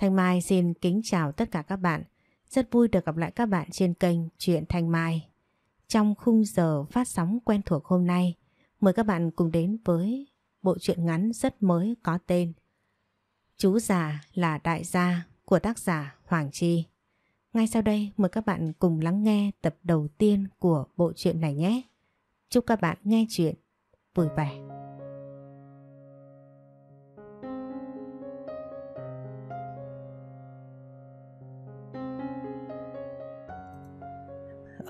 Thanh Mai xin kính chào tất cả các bạn. Rất vui được gặp lại các bạn trên kênh Chuyện Thanh Mai. Trong khung giờ phát sóng quen thuộc hôm nay, mời các bạn cùng đến với bộ truyện ngắn rất mới có tên Chú già là đại gia của tác giả Hoàng Chi. Ngay sau đây mời các bạn cùng lắng nghe tập đầu tiên của bộ truyện này nhé. Chúc các bạn nghe chuyện vui vẻ.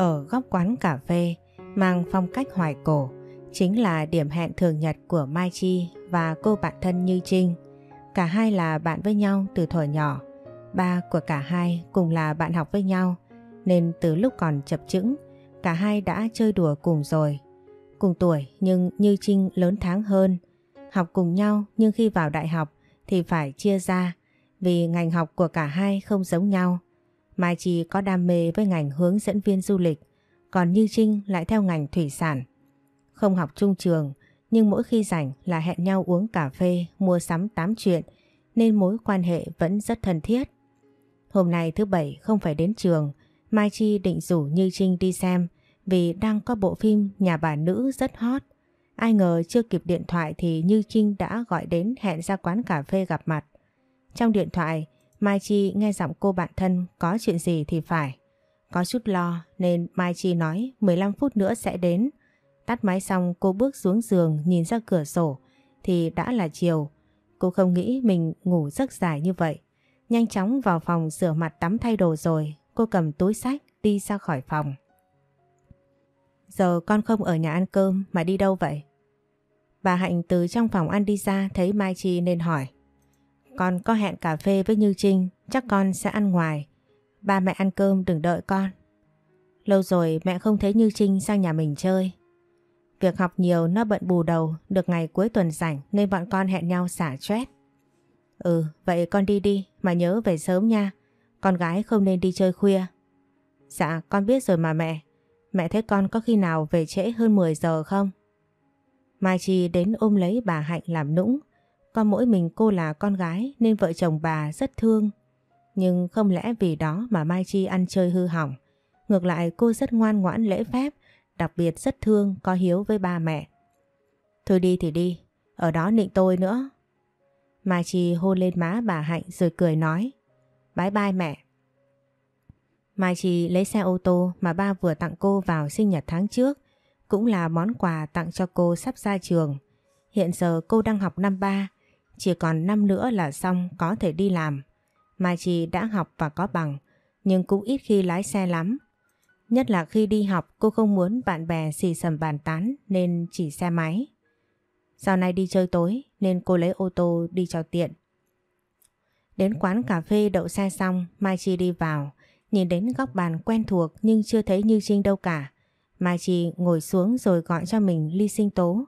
Ở góc quán cà phê, mang phong cách hoài cổ, chính là điểm hẹn thường nhật của Mai Chi và cô bạn thân Như Trinh. Cả hai là bạn với nhau từ thuở nhỏ. Ba của cả hai cùng là bạn học với nhau, nên từ lúc còn chập chững, cả hai đã chơi đùa cùng rồi. Cùng tuổi nhưng Như Trinh lớn tháng hơn. Học cùng nhau nhưng khi vào đại học thì phải chia ra, vì ngành học của cả hai không giống nhau. Mai Chi có đam mê với ngành hướng dẫn viên du lịch, còn Như Trinh lại theo ngành thủy sản. Không học chung trường, nhưng mỗi khi rảnh là hẹn nhau uống cà phê, mua sắm tám chuyện, nên mối quan hệ vẫn rất thân thiết. Hôm nay thứ bảy không phải đến trường, Mai Chi định rủ Như Trinh đi xem vì đang có bộ phim Nhà bà nữ rất hot. Ai ngờ chưa kịp điện thoại thì Như Trinh đã gọi đến hẹn ra quán cà phê gặp mặt. Trong điện thoại, Mai Chi nghe giọng cô bạn thân, có chuyện gì thì phải. Có chút lo, nên Mai Chi nói 15 phút nữa sẽ đến. Tắt máy xong, cô bước xuống giường, nhìn ra cửa sổ thì đã là chiều. Cô không nghĩ mình ngủ rất dài như vậy. Nhanh chóng vào phòng rửa mặt tắm thay đồ rồi, cô cầm túi sách, đi ra khỏi phòng. Giờ con không ở nhà ăn cơm, mà đi đâu vậy? Bà Hạnh từ trong phòng ăn đi ra, thấy Mai Chi nên hỏi. Con có hẹn cà phê với Như Trinh, chắc con sẽ ăn ngoài. Ba mẹ ăn cơm đừng đợi con. Lâu rồi mẹ không thấy Như Trinh sang nhà mình chơi. Việc học nhiều nó bận bù đầu, được ngày cuối tuần rảnh nên bọn con hẹn nhau xả stress. Ừ, vậy con đi đi, mà nhớ về sớm nha. Con gái không nên đi chơi khuya. Dạ, con biết rồi mà mẹ. Mẹ thấy con có khi nào về trễ hơn 10 giờ không? Mai Chi đến ôm lấy bà Hạnh làm nũng. Con mỗi mình cô là con gái nên vợ chồng bà rất thương. Nhưng không lẽ vì đó mà Mai Chi ăn chơi hư hỏng. Ngược lại cô rất ngoan ngoãn lễ phép, đặc biệt rất thương, có hiếu với ba mẹ. Thôi đi thì đi, ở đó nịnh tôi nữa. Mai Chi hôn lên má bà Hạnh rồi cười nói. Bye bye mẹ. Mai Chi lấy xe ô tô mà ba vừa tặng cô vào sinh nhật tháng trước, cũng là món quà tặng cho cô sắp ra trường. Hiện giờ cô đang học năm 3, chỉ còn năm nữa là xong có thể đi làm. Mai Chi đã học và có bằng, nhưng cũng ít khi lái xe lắm. Nhất là khi đi học cô không muốn bạn bè xì sầm bàn tán nên chỉ xe máy. Sau này đi chơi tối nên cô lấy ô tô đi cho tiện. Đến quán cà phê đậu xe xong Mai Chi đi vào Nhìn đến góc bàn quen thuộc nhưng chưa thấy Như Trinh đâu cả Mai Chi ngồi xuống rồi gọi cho mình ly sinh tố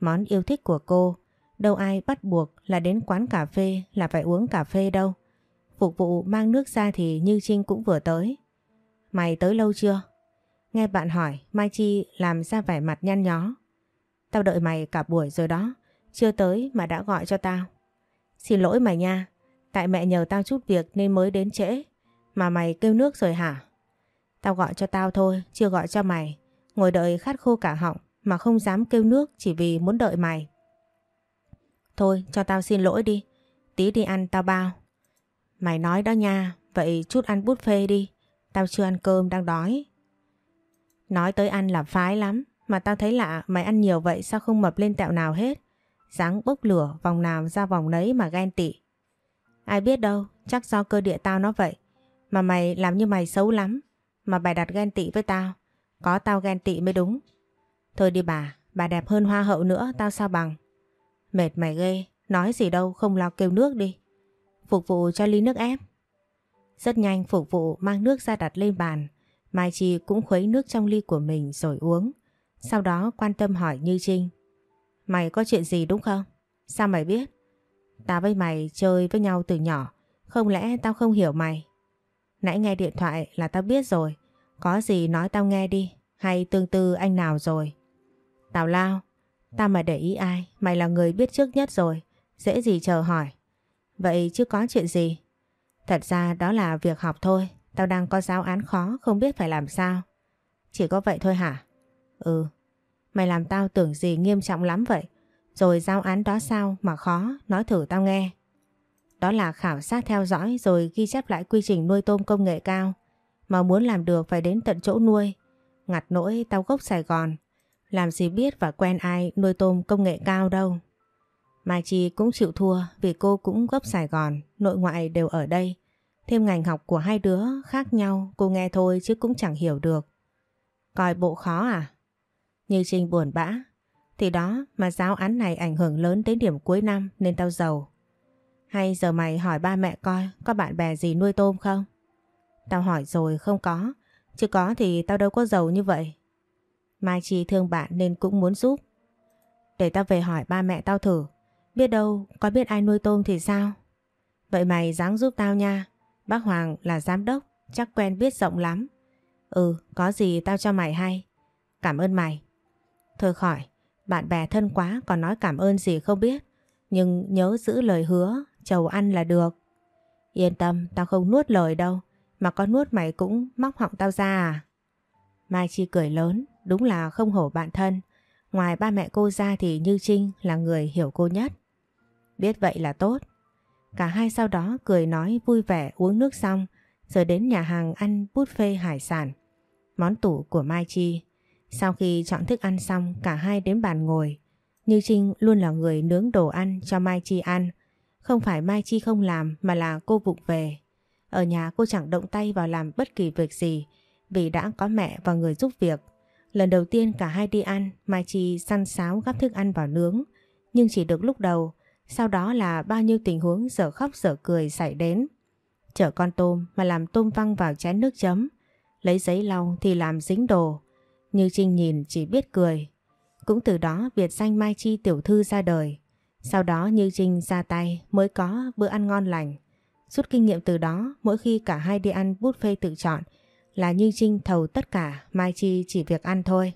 Món yêu thích của cô Đâu ai bắt buộc là đến quán cà phê là phải uống cà phê đâu. Phục vụ mang nước ra thì Như Trinh cũng vừa tới. Mày tới lâu chưa? Nghe bạn hỏi, Mai Chi làm ra vẻ mặt nhăn nhó. Tao đợi mày cả buổi rồi đó, Chưa tới mà đã gọi cho tao. Xin lỗi mày nha, Tại mẹ nhờ tao chút việc nên mới đến trễ, Mà mày kêu nước rồi hả? Tao gọi cho tao thôi, Chưa gọi cho mày. Ngồi đợi khát khô cả họng Mà không dám kêu nước chỉ vì muốn đợi mày. Thôi cho tao xin lỗi đi Tí đi ăn tao bao Mày nói đó nha Vậy chút ăn buffet đi Tao chưa ăn cơm đang đói Nói tới ăn là phái lắm Mà tao thấy lạ mày ăn nhiều vậy sao không mập lên tẹo nào hết dáng bốc lửa vòng nào ra vòng nấy mà ghen tị Ai biết đâu, chắc do cơ địa tao nó vậy. Mà mày làm như mày xấu lắm. Mà bày đặt ghen tị với tao. Có tao ghen tị mới đúng. Thôi đi bà, bà đẹp hơn hoa hậu nữa, tao sao bằng. Mệt mày ghê, nói gì đâu không lo kêu nước đi. Phục vụ cho ly nước ép. Rất nhanh phục vụ mang nước ra đặt lên bàn. Mai Chi cũng khuấy nước trong ly của mình rồi uống. Sau đó quan tâm hỏi Như Trinh. Mày có chuyện gì đúng không? Sao mày biết? Tao với mày chơi với nhau từ nhỏ, không lẽ tao không hiểu mày? Nãy nghe điện thoại là tao biết rồi, có gì nói tao nghe đi, hay tương tư anh nào rồi? Tào lao, ta mà để ý ai, mày là người biết trước nhất rồi, dễ gì chờ hỏi. Vậy chứ có chuyện gì? Thật ra đó là việc học thôi, tao đang có giáo án khó không biết phải làm sao. Chỉ có vậy thôi hả? Ừ, mày làm tao tưởng gì nghiêm trọng lắm vậy. Rồi giáo án đó sao mà khó, nói thử tao nghe. Đó là khảo sát theo dõi rồi ghi chép lại quy trình nuôi tôm công nghệ cao. Mà muốn làm được phải đến tận chỗ nuôi. Ngặt nỗi tao gốc Sài Gòn. Làm gì biết và quen ai nuôi tôm công nghệ cao đâu. Mai Chi cũng chịu thua vì cô cũng gốc Sài Gòn, nội ngoại đều ở đây. Thêm ngành học của hai đứa khác nhau cô nghe thôi chứ cũng chẳng hiểu được. Coi bộ khó à? Như Trinh buồn bã. Thì đó mà giáo án này ảnh hưởng lớn đến điểm cuối năm nên tao giàu. Hay giờ mày hỏi ba mẹ coi có bạn bè gì nuôi tôm không? Tao hỏi rồi không có. Chứ có thì tao đâu có giàu như vậy. Mai Chi thương bạn nên cũng muốn giúp. Để tao về hỏi ba mẹ tao thử. Biết đâu có biết ai nuôi tôm thì sao? Vậy mày dáng giúp tao nha. Bác Hoàng là giám đốc, chắc quen biết rộng lắm. Ừ, có gì tao cho mày hay. Cảm ơn mày. Thôi khỏi, bạn bè thân quá còn nói cảm ơn gì không biết. Nhưng nhớ giữ lời hứa, chầu ăn là được. Yên tâm, tao không nuốt lời đâu. Mà có nuốt mày cũng móc họng tao ra à? Mai Chi cười lớn, đúng là không hổ bạn thân. Ngoài ba mẹ cô ra thì Như Trinh là người hiểu cô nhất. Biết vậy là tốt. Cả hai sau đó cười nói vui vẻ uống nước xong, rồi đến nhà hàng ăn buffet hải sản. Món tủ của Mai Chi. Sau khi chọn thức ăn xong, cả hai đến bàn ngồi. Như Trinh luôn là người nướng đồ ăn cho Mai Chi ăn. Không phải Mai Chi không làm mà là cô vụng về. Ở nhà cô chẳng động tay vào làm bất kỳ việc gì vì đã có mẹ và người giúp việc. Lần đầu tiên cả hai đi ăn, Mai Chi săn sáo gắp thức ăn vào nướng. Nhưng chỉ được lúc đầu, sau đó là bao nhiêu tình huống dở khóc dở cười xảy đến. Chở con tôm mà làm tôm văng vào chén nước chấm. Lấy giấy lau thì làm dính đồ. Như Trinh nhìn chỉ biết cười. Cũng từ đó biệt danh Mai Chi tiểu thư ra đời. Sau đó Như Trinh ra tay mới có bữa ăn ngon lành. Rút kinh nghiệm từ đó mỗi khi cả hai đi ăn buffet tự chọn là Như Trinh thầu tất cả Mai Chi chỉ việc ăn thôi.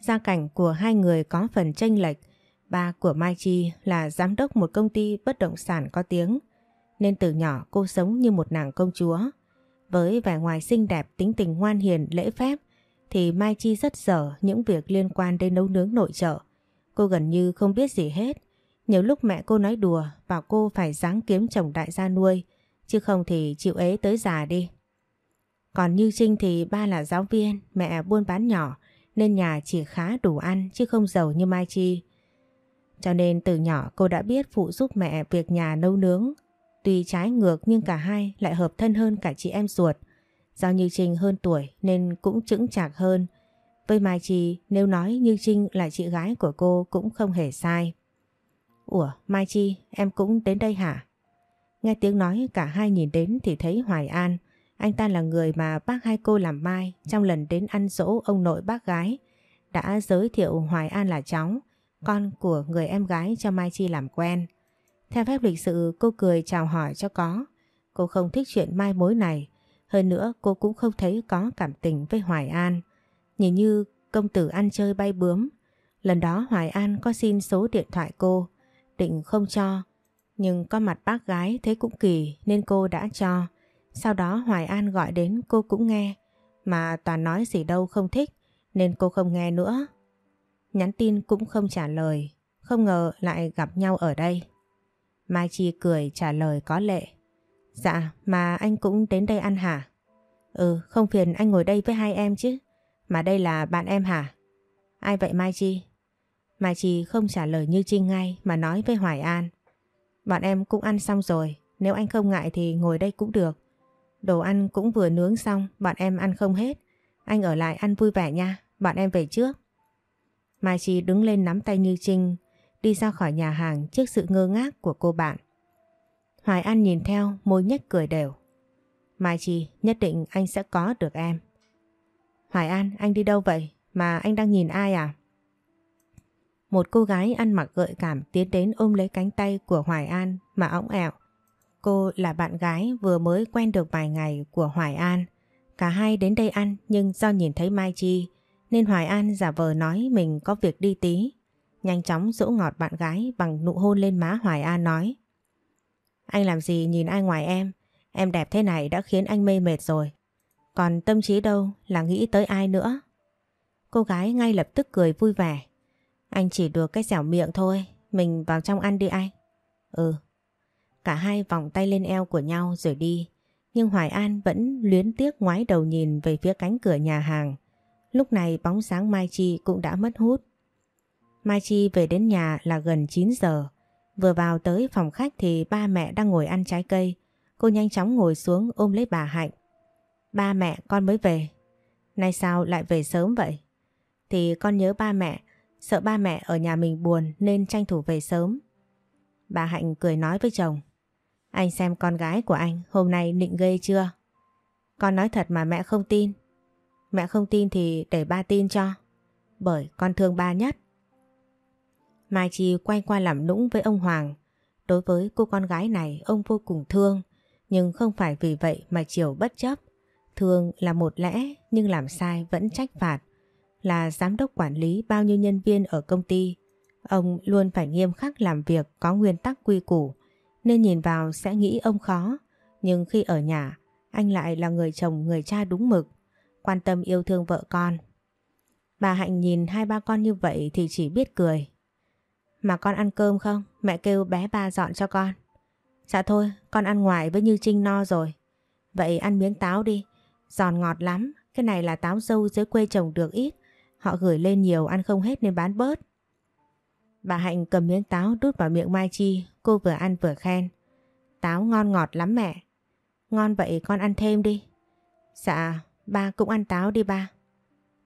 Gia cảnh của hai người có phần tranh lệch Ba của Mai Chi là giám đốc một công ty bất động sản có tiếng, nên từ nhỏ cô sống như một nàng công chúa. Với vẻ ngoài xinh đẹp, tính tình ngoan hiền, lễ phép, thì Mai Chi rất dở những việc liên quan đến nấu nướng nội trợ. Cô gần như không biết gì hết. Nhiều lúc mẹ cô nói đùa bảo cô phải dáng kiếm chồng đại gia nuôi, chứ không thì chịu ế tới già đi. Còn Như Trinh thì ba là giáo viên, mẹ buôn bán nhỏ, nên nhà chỉ khá đủ ăn chứ không giàu như Mai Chi. Cho nên từ nhỏ cô đã biết phụ giúp mẹ việc nhà nấu nướng. Tuy trái ngược nhưng cả hai lại hợp thân hơn cả chị em ruột. Do Như Trinh hơn tuổi nên cũng chững chạc hơn. Với Mai Chi nếu nói Như Trinh là chị gái của cô cũng không hề sai. Ủa Mai Chi em cũng đến đây hả? Nghe tiếng nói cả hai nhìn đến thì thấy Hoài An. Anh ta là người mà bác hai cô làm mai trong lần đến ăn dỗ ông nội bác gái. Đã giới thiệu Hoài An là cháu, con của người em gái cho Mai Chi làm quen. Theo phép lịch sự, cô cười chào hỏi cho có. Cô không thích chuyện mai mối này. Hơn nữa, cô cũng không thấy có cảm tình với Hoài An. Nhìn như công tử ăn chơi bay bướm. Lần đó Hoài An có xin số điện thoại cô. Định không cho. Nhưng có mặt bác gái thấy cũng kỳ nên cô đã cho. Sau đó Hoài An gọi đến cô cũng nghe. Mà toàn nói gì đâu không thích nên cô không nghe nữa. Nhắn tin cũng không trả lời, không ngờ lại gặp nhau ở đây. Mai Chi cười trả lời có lệ. Dạ, mà anh cũng đến đây ăn hả? Ừ, không phiền anh ngồi đây với hai em chứ. Mà đây là bạn em hả? Ai vậy Mai Chi? Mai Chi không trả lời như Trinh ngay mà nói với Hoài An. Bọn em cũng ăn xong rồi, nếu anh không ngại thì ngồi đây cũng được. Đồ ăn cũng vừa nướng xong, bọn em ăn không hết. Anh ở lại ăn vui vẻ nha, bọn em về trước. Mai Chi đứng lên nắm tay Như Trinh, đi ra khỏi nhà hàng trước sự ngơ ngác của cô bạn. Hoài An nhìn theo, môi nhếch cười đều. Mai Chi, nhất định anh sẽ có được em. Hoài An, anh đi đâu vậy? Mà anh đang nhìn ai à? Một cô gái ăn mặc gợi cảm tiến đến ôm lấy cánh tay của Hoài An mà ống ẹo. Cô là bạn gái vừa mới quen được vài ngày của Hoài An. Cả hai đến đây ăn nhưng do nhìn thấy Mai Chi nên Hoài An giả vờ nói mình có việc đi tí. Nhanh chóng dỗ ngọt bạn gái bằng nụ hôn lên má Hoài An nói. Anh làm gì nhìn ai ngoài em? Em đẹp thế này đã khiến anh mê mệt rồi. Còn tâm trí đâu là nghĩ tới ai nữa? Cô gái ngay lập tức cười vui vẻ. Anh chỉ được cái dẻo miệng thôi, mình vào trong ăn đi anh. Ừ. Cả hai vòng tay lên eo của nhau rồi đi. Nhưng Hoài An vẫn luyến tiếc ngoái đầu nhìn về phía cánh cửa nhà hàng. Lúc này bóng sáng Mai Chi cũng đã mất hút. Mai Chi về đến nhà là gần 9 giờ. Vừa vào tới phòng khách thì ba mẹ đang ngồi ăn trái cây. Cô nhanh chóng ngồi xuống ôm lấy bà Hạnh. Ba mẹ con mới về. Nay sao lại về sớm vậy? Thì con nhớ ba mẹ, sợ ba mẹ ở nhà mình buồn nên tranh thủ về sớm. Bà Hạnh cười nói với chồng. Anh xem con gái của anh hôm nay nịnh ghê chưa? Con nói thật mà mẹ không tin. Mẹ không tin thì để ba tin cho. Bởi con thương ba nhất. Mai Chi quay qua làm nũng với ông Hoàng. Đối với cô con gái này, ông vô cùng thương. Nhưng không phải vì vậy mà chiều bất chấp. Thương là một lẽ, nhưng làm sai vẫn trách phạt. Là giám đốc quản lý bao nhiêu nhân viên ở công ty. Ông luôn phải nghiêm khắc làm việc có nguyên tắc quy củ. Nên nhìn vào sẽ nghĩ ông khó. Nhưng khi ở nhà, anh lại là người chồng người cha đúng mực. Quan tâm yêu thương vợ con. Bà Hạnh nhìn hai ba con như vậy thì chỉ biết cười. Mà con ăn cơm không? Mẹ kêu bé ba dọn cho con. Dạ thôi, con ăn ngoài với Như Trinh no rồi. Vậy ăn miếng táo đi, giòn ngọt lắm. Cái này là táo dâu dưới quê trồng được ít. Họ gửi lên nhiều ăn không hết nên bán bớt. Bà Hạnh cầm miếng táo đút vào miệng Mai Chi, cô vừa ăn vừa khen. Táo ngon ngọt lắm mẹ. Ngon vậy con ăn thêm đi. Dạ, ba cũng ăn táo đi ba.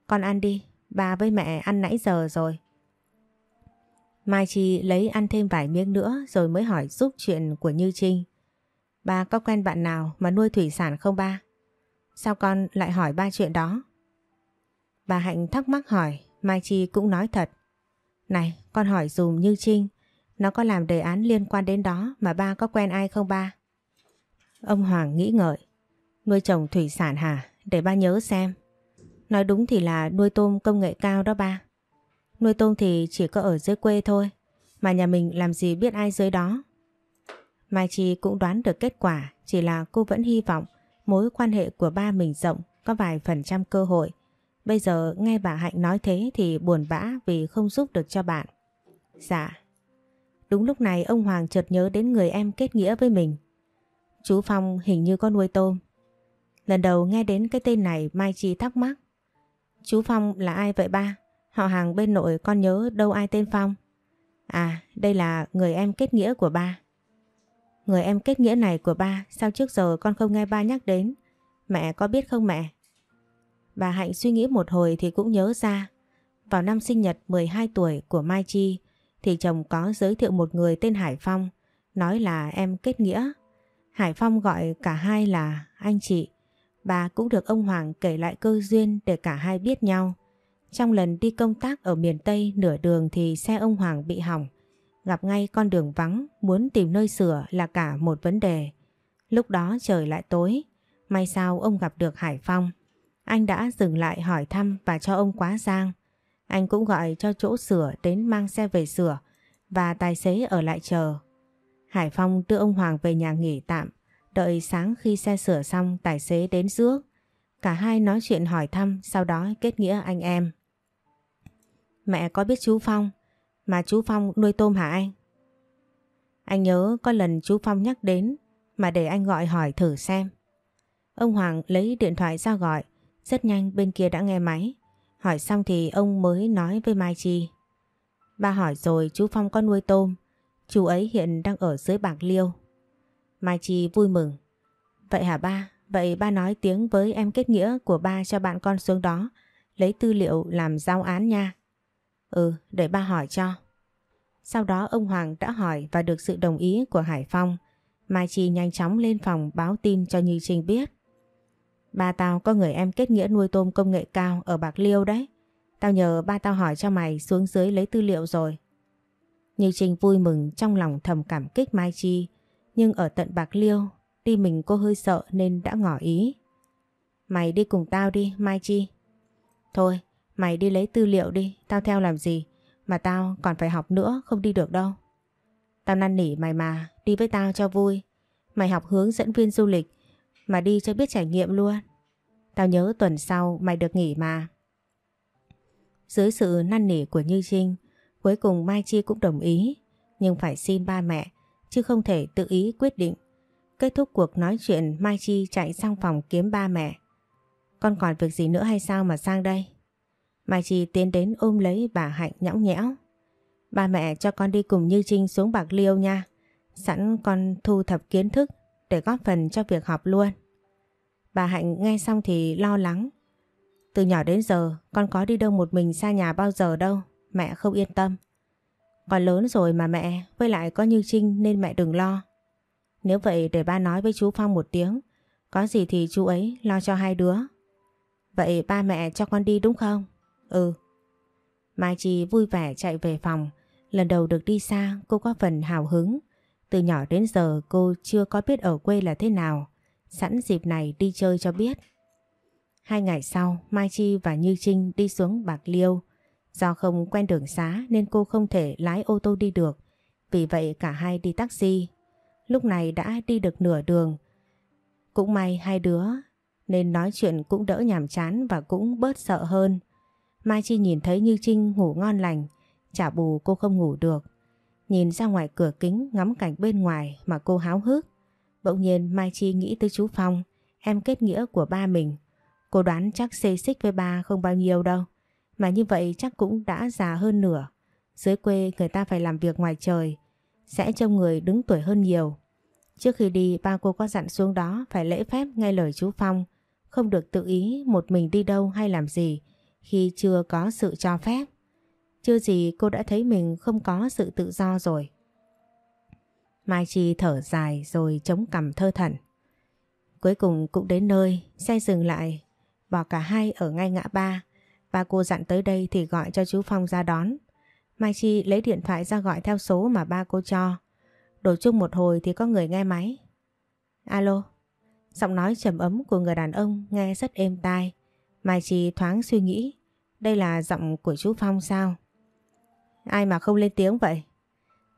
Con ăn đi, ba với mẹ ăn nãy giờ rồi. Mai Chi lấy ăn thêm vài miếng nữa rồi mới hỏi giúp chuyện của Như Trinh. Ba có quen bạn nào mà nuôi thủy sản không ba? Sao con lại hỏi ba chuyện đó? Bà Hạnh thắc mắc hỏi, Mai Chi cũng nói thật. Này, con hỏi dùm Như Trinh, nó có làm đề án liên quan đến đó mà ba có quen ai không ba? Ông Hoàng nghĩ ngợi. Nuôi trồng thủy sản hả? Để ba nhớ xem. Nói đúng thì là nuôi tôm công nghệ cao đó ba. Nuôi tôm thì chỉ có ở dưới quê thôi. Mà nhà mình làm gì biết ai dưới đó. Mai Chi cũng đoán được kết quả. Chỉ là cô vẫn hy vọng mối quan hệ của ba mình rộng có vài phần trăm cơ hội. Bây giờ nghe bà Hạnh nói thế thì buồn bã vì không giúp được cho bạn. Dạ. Đúng lúc này ông Hoàng chợt nhớ đến người em kết nghĩa với mình. Chú Phong hình như có nuôi tôm. Lần đầu nghe đến cái tên này Mai Chi thắc mắc. Chú Phong là ai vậy ba? Họ hàng bên nội con nhớ đâu ai tên Phong. À, đây là người em kết nghĩa của ba. Người em kết nghĩa này của ba, sao trước giờ con không nghe ba nhắc đến? Mẹ có biết không mẹ? Bà Hạnh suy nghĩ một hồi thì cũng nhớ ra. Vào năm sinh nhật 12 tuổi của Mai Chi thì chồng có giới thiệu một người tên Hải Phong, nói là em kết nghĩa. Hải Phong gọi cả hai là anh chị. Bà cũng được ông Hoàng kể lại cơ duyên để cả hai biết nhau. Trong lần đi công tác ở miền Tây nửa đường thì xe ông Hoàng bị hỏng. Gặp ngay con đường vắng, muốn tìm nơi sửa là cả một vấn đề. Lúc đó trời lại tối, may sao ông gặp được Hải Phong. Anh đã dừng lại hỏi thăm và cho ông quá giang. Anh cũng gọi cho chỗ sửa đến mang xe về sửa và tài xế ở lại chờ. Hải Phong đưa ông Hoàng về nhà nghỉ tạm, đợi sáng khi xe sửa xong tài xế đến rước. Cả hai nói chuyện hỏi thăm sau đó kết nghĩa anh em. Mẹ có biết chú Phong, mà chú Phong nuôi tôm hả anh? Anh nhớ có lần chú Phong nhắc đến mà để anh gọi hỏi thử xem. Ông Hoàng lấy điện thoại ra gọi, rất nhanh bên kia đã nghe máy. Hỏi xong thì ông mới nói với Mai Chi. Ba hỏi rồi chú Phong có nuôi tôm, chú ấy hiện đang ở dưới Bạc Liêu. Mai Chi vui mừng. Vậy hả ba? Vậy ba nói tiếng với em kết nghĩa của ba cho bạn con xuống đó, lấy tư liệu làm giao án nha. Ừ, để ba hỏi cho. Sau đó ông Hoàng đã hỏi và được sự đồng ý của Hải Phong. Mai Chi nhanh chóng lên phòng báo tin cho Như Trinh biết. Ba tao có người em kết nghĩa nuôi tôm công nghệ cao ở Bạc Liêu đấy. Tao nhờ ba tao hỏi cho mày xuống dưới lấy tư liệu rồi. Như Trinh vui mừng trong lòng thầm cảm kích Mai Chi. Nhưng ở tận Bạc Liêu, đi mình cô hơi sợ nên đã ngỏ ý. Mày đi cùng tao đi, Mai Chi. Thôi, Mày đi lấy tư liệu đi, tao theo làm gì? Mà tao còn phải học nữa, không đi được đâu. Tao năn nỉ mày mà, đi với tao cho vui. Mày học hướng dẫn viên du lịch mà đi cho biết trải nghiệm luôn. Tao nhớ tuần sau mày được nghỉ mà. Dưới sự năn nỉ của Như Trinh, cuối cùng Mai Chi cũng đồng ý, nhưng phải xin ba mẹ, chứ không thể tự ý quyết định. Kết thúc cuộc nói chuyện Mai Chi chạy sang phòng kiếm ba mẹ. Con còn việc gì nữa hay sao mà sang đây? Mai Chi tiến đến ôm lấy bà Hạnh nhõng nhẽo. Ba mẹ cho con đi cùng Như Trinh xuống Bạc Liêu nha. Sẵn con thu thập kiến thức để góp phần cho việc học luôn. Bà Hạnh nghe xong thì lo lắng. Từ nhỏ đến giờ con có đi đâu một mình xa nhà bao giờ đâu, mẹ không yên tâm. Con lớn rồi mà mẹ, với lại có Như Trinh nên mẹ đừng lo. Nếu vậy để ba nói với chú Phong một tiếng, có gì thì chú ấy lo cho hai đứa. Vậy ba mẹ cho con đi đúng không? Ừ. Mai Chi vui vẻ chạy về phòng, lần đầu được đi xa cô có phần hào hứng. Từ nhỏ đến giờ cô chưa có biết ở quê là thế nào, sẵn dịp này đi chơi cho biết. Hai ngày sau, Mai Chi và Như Trinh đi xuống Bạc Liêu. Do không quen đường xá nên cô không thể lái ô tô đi được, vì vậy cả hai đi taxi. Lúc này đã đi được nửa đường. Cũng may hai đứa nên nói chuyện cũng đỡ nhàm chán và cũng bớt sợ hơn. Mai Chi nhìn thấy Như Trinh ngủ ngon lành, chả bù cô không ngủ được. Nhìn ra ngoài cửa kính ngắm cảnh bên ngoài mà cô háo hức. Bỗng nhiên Mai Chi nghĩ tới chú Phong, em kết nghĩa của ba mình. Cô đoán chắc xê xích với ba không bao nhiêu đâu. Mà như vậy chắc cũng đã già hơn nửa. Dưới quê người ta phải làm việc ngoài trời. Sẽ trông người đứng tuổi hơn nhiều. Trước khi đi ba cô có dặn xuống đó phải lễ phép nghe lời chú Phong. Không được tự ý một mình đi đâu hay làm gì khi chưa có sự cho phép. Chưa gì cô đã thấy mình không có sự tự do rồi. Mai Chi thở dài rồi chống cằm thơ thẩn. Cuối cùng cũng đến nơi, xe dừng lại, bỏ cả hai ở ngay ngã ba. Ba cô dặn tới đây thì gọi cho chú Phong ra đón. Mai Chi lấy điện thoại ra gọi theo số mà ba cô cho. Đổ chung một hồi thì có người nghe máy. Alo, giọng nói trầm ấm của người đàn ông nghe rất êm tai. Mai Chi thoáng suy nghĩ, đây là giọng của chú Phong sao? Ai mà không lên tiếng vậy?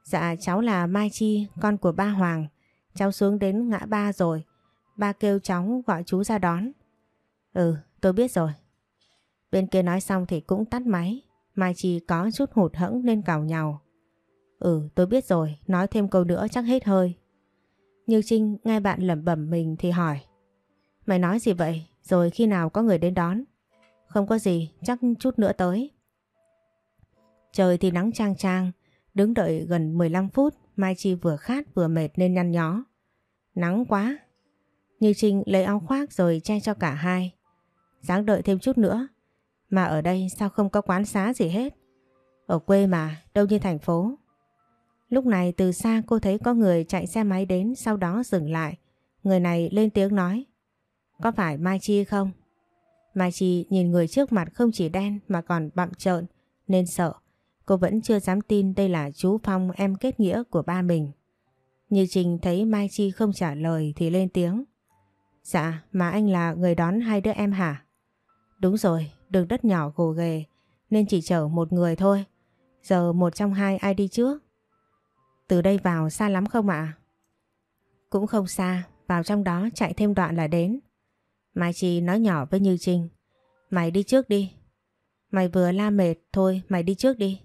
Dạ cháu là Mai Chi, con của ba Hoàng. Cháu xuống đến ngã ba rồi. Ba kêu cháu gọi chú ra đón. Ừ, tôi biết rồi. Bên kia nói xong thì cũng tắt máy. Mai Chi có chút hụt hẫng nên cào nhào. Ừ, tôi biết rồi, nói thêm câu nữa chắc hết hơi. Như Trinh nghe bạn lẩm bẩm mình thì hỏi. Mày nói gì vậy? Rồi khi nào có người đến đón? Không có gì, chắc chút nữa tới. Trời thì nắng trang trang, đứng đợi gần 15 phút, Mai Chi vừa khát vừa mệt nên nhăn nhó. Nắng quá. Như Trinh lấy áo khoác rồi che cho cả hai. Sáng đợi thêm chút nữa. Mà ở đây sao không có quán xá gì hết? Ở quê mà, đâu như thành phố. Lúc này từ xa cô thấy có người chạy xe máy đến sau đó dừng lại. Người này lên tiếng nói. Có phải Mai Chi không? Mai Chi nhìn người trước mặt không chỉ đen mà còn bặm trợn nên sợ. Cô vẫn chưa dám tin đây là chú Phong em kết nghĩa của ba mình. Như Trình thấy Mai Chi không trả lời thì lên tiếng. Dạ, mà anh là người đón hai đứa em hả? Đúng rồi, đường đất nhỏ gồ ghề nên chỉ chở một người thôi. Giờ một trong hai ai đi trước? Từ đây vào xa lắm không ạ? Cũng không xa, vào trong đó chạy thêm đoạn là đến. Mai Chi nói nhỏ với Như Trinh. Mày đi trước đi. Mày vừa la mệt thôi, mày đi trước đi.